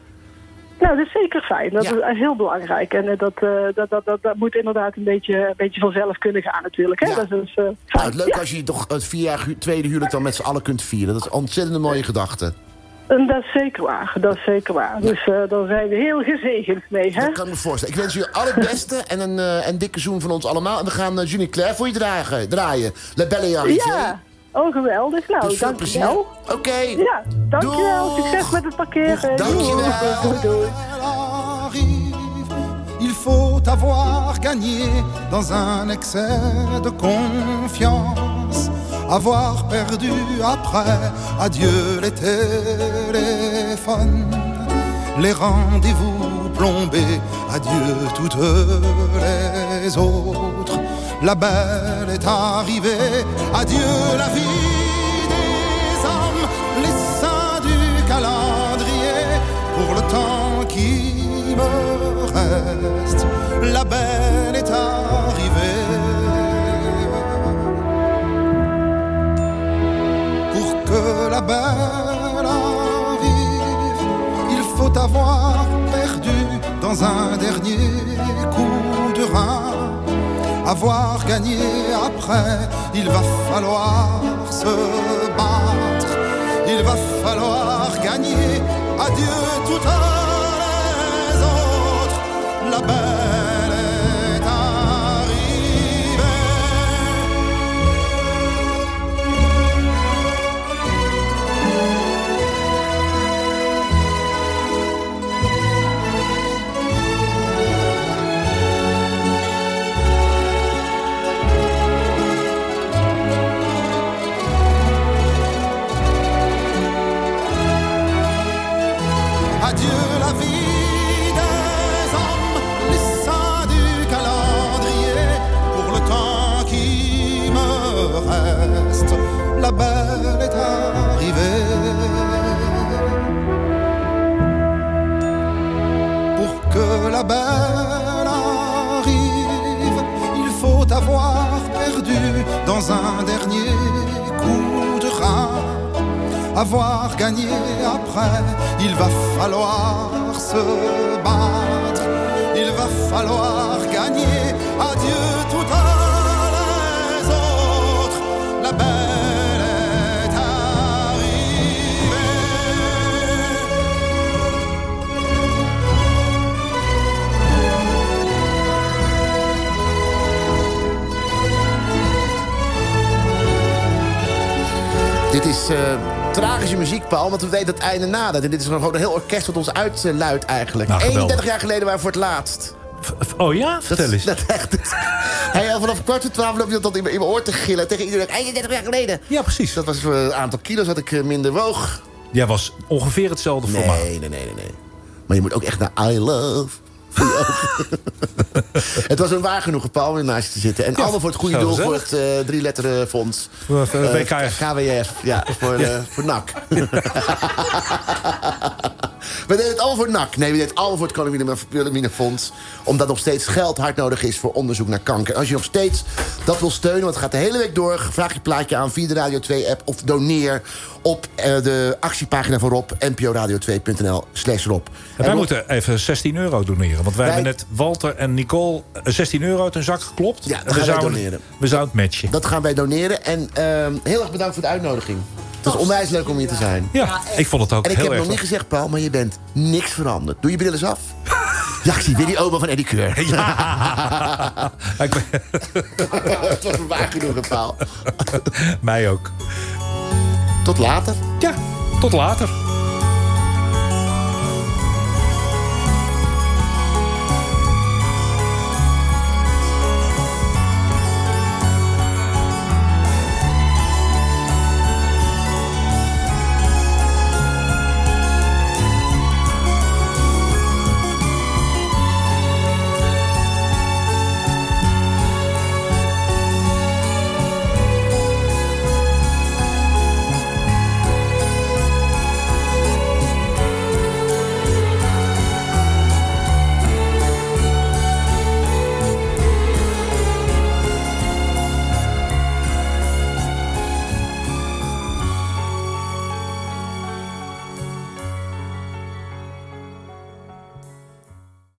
Nou, dat is zeker fijn. Dat is heel belangrijk. En eh, dat, eh, dat, dat, dat, dat moet inderdaad een beetje, een beetje vanzelf kunnen gaan natuurlijk. Hè? Dat is eh, Nou, het leuk als je toch het vier jaar tweede huwelijk dan met z'n allen kunt vieren. Dat is een ontzettend mooie gedachte. En dat is zeker waar. Dat is zeker waar. Dus eh daar zijn we heel gezegend mee. Hè? Dat kan ik me voorstellen. Ik wens jullie al het beste en een, eh, een dikke zoen van ons allemaal. En we gaan uh, Junie Claire voor je dragen, draaien. La Belle et Arrivée. Ja, oh geweldig. Nou, Dus dankjewel. Oké. Ja, dankjewel. Succes met het parkeren. Dankjewel. Doei, doei. Il faut avoir gagné dans un excès de confiance, avoir perdu après, adieu les téléphones, les rendez-vous plombés, adieu toutes les autres. La belle est arrivée, adieu la vie des hommes, les saints du calendrier, pour le temps qui me reste, la belle il faut avoir perdu dans un dernier coup de rein. Avoir gagné après, il va falloir se battre. Il va falloir gagner. Adieu toutes les het einde nadat. En dit is gewoon een heel orkest wat ons uitluidt eigenlijk. Nou, geweldig. 31 jaar geleden waren we voor het laatst. Oh ja? Vertel eens. Dat echt. Hij al vanaf kwart voor twaalf loop je dat tot in mijn oor te gillen tegen iedereen. 31 jaar geleden. Ja, precies. Dat was voor een aantal kilo's dat ik eh, minder woog. Jij was ongeveer hetzelfde Nee, formaat. nee, nee, nee, nee. Maar je moet ook echt naar I love voor. <laughs> <laughs> het was een waar genoegen, Paul, om naast je te zitten. En Ja, allemaal voor het goede doel, voor het eh drie letteren fonds. Voor, Eh, WKF. KWF, ja, voor, eh, voor NAC. <laughs> we deden het allemaal voor NAC. Nee, we deden het allemaal voor het Koningin Wilhelmina Fonds. Omdat nog steeds geld hard nodig is voor onderzoek naar kanker. En als je nog steeds dat wil steunen, want het gaat de hele week door... vraag je plaatje aan via de Radio 2-app of doneer op eh, de actiepagina van Rob... nporadio2.nl slash Rob. En En wij moeten even 16 euro doneren. Want wij, Wij- hebben net Walter en Nicole eh, 16 euro uit hun zak geklopt. Ja, en dat we gaan wij zouden, doneren. we zouden het matchen. Dat gaan wij doneren. En ehm, heel erg bedankt voor de uitnodiging. Het was onwijs leuk om hier te zijn. Ja, ik vond het ook En ik heel heb erg nog niet gezegd, Paul, maar je bent niks veranderd. Doe je bril eens af. <laughs> Ja, ik zie weer die oma van Eddie Keur. <laughs> <laughs> Het was een waar genoegen, Paul. Mij ook. Tot later. Ja, tot later.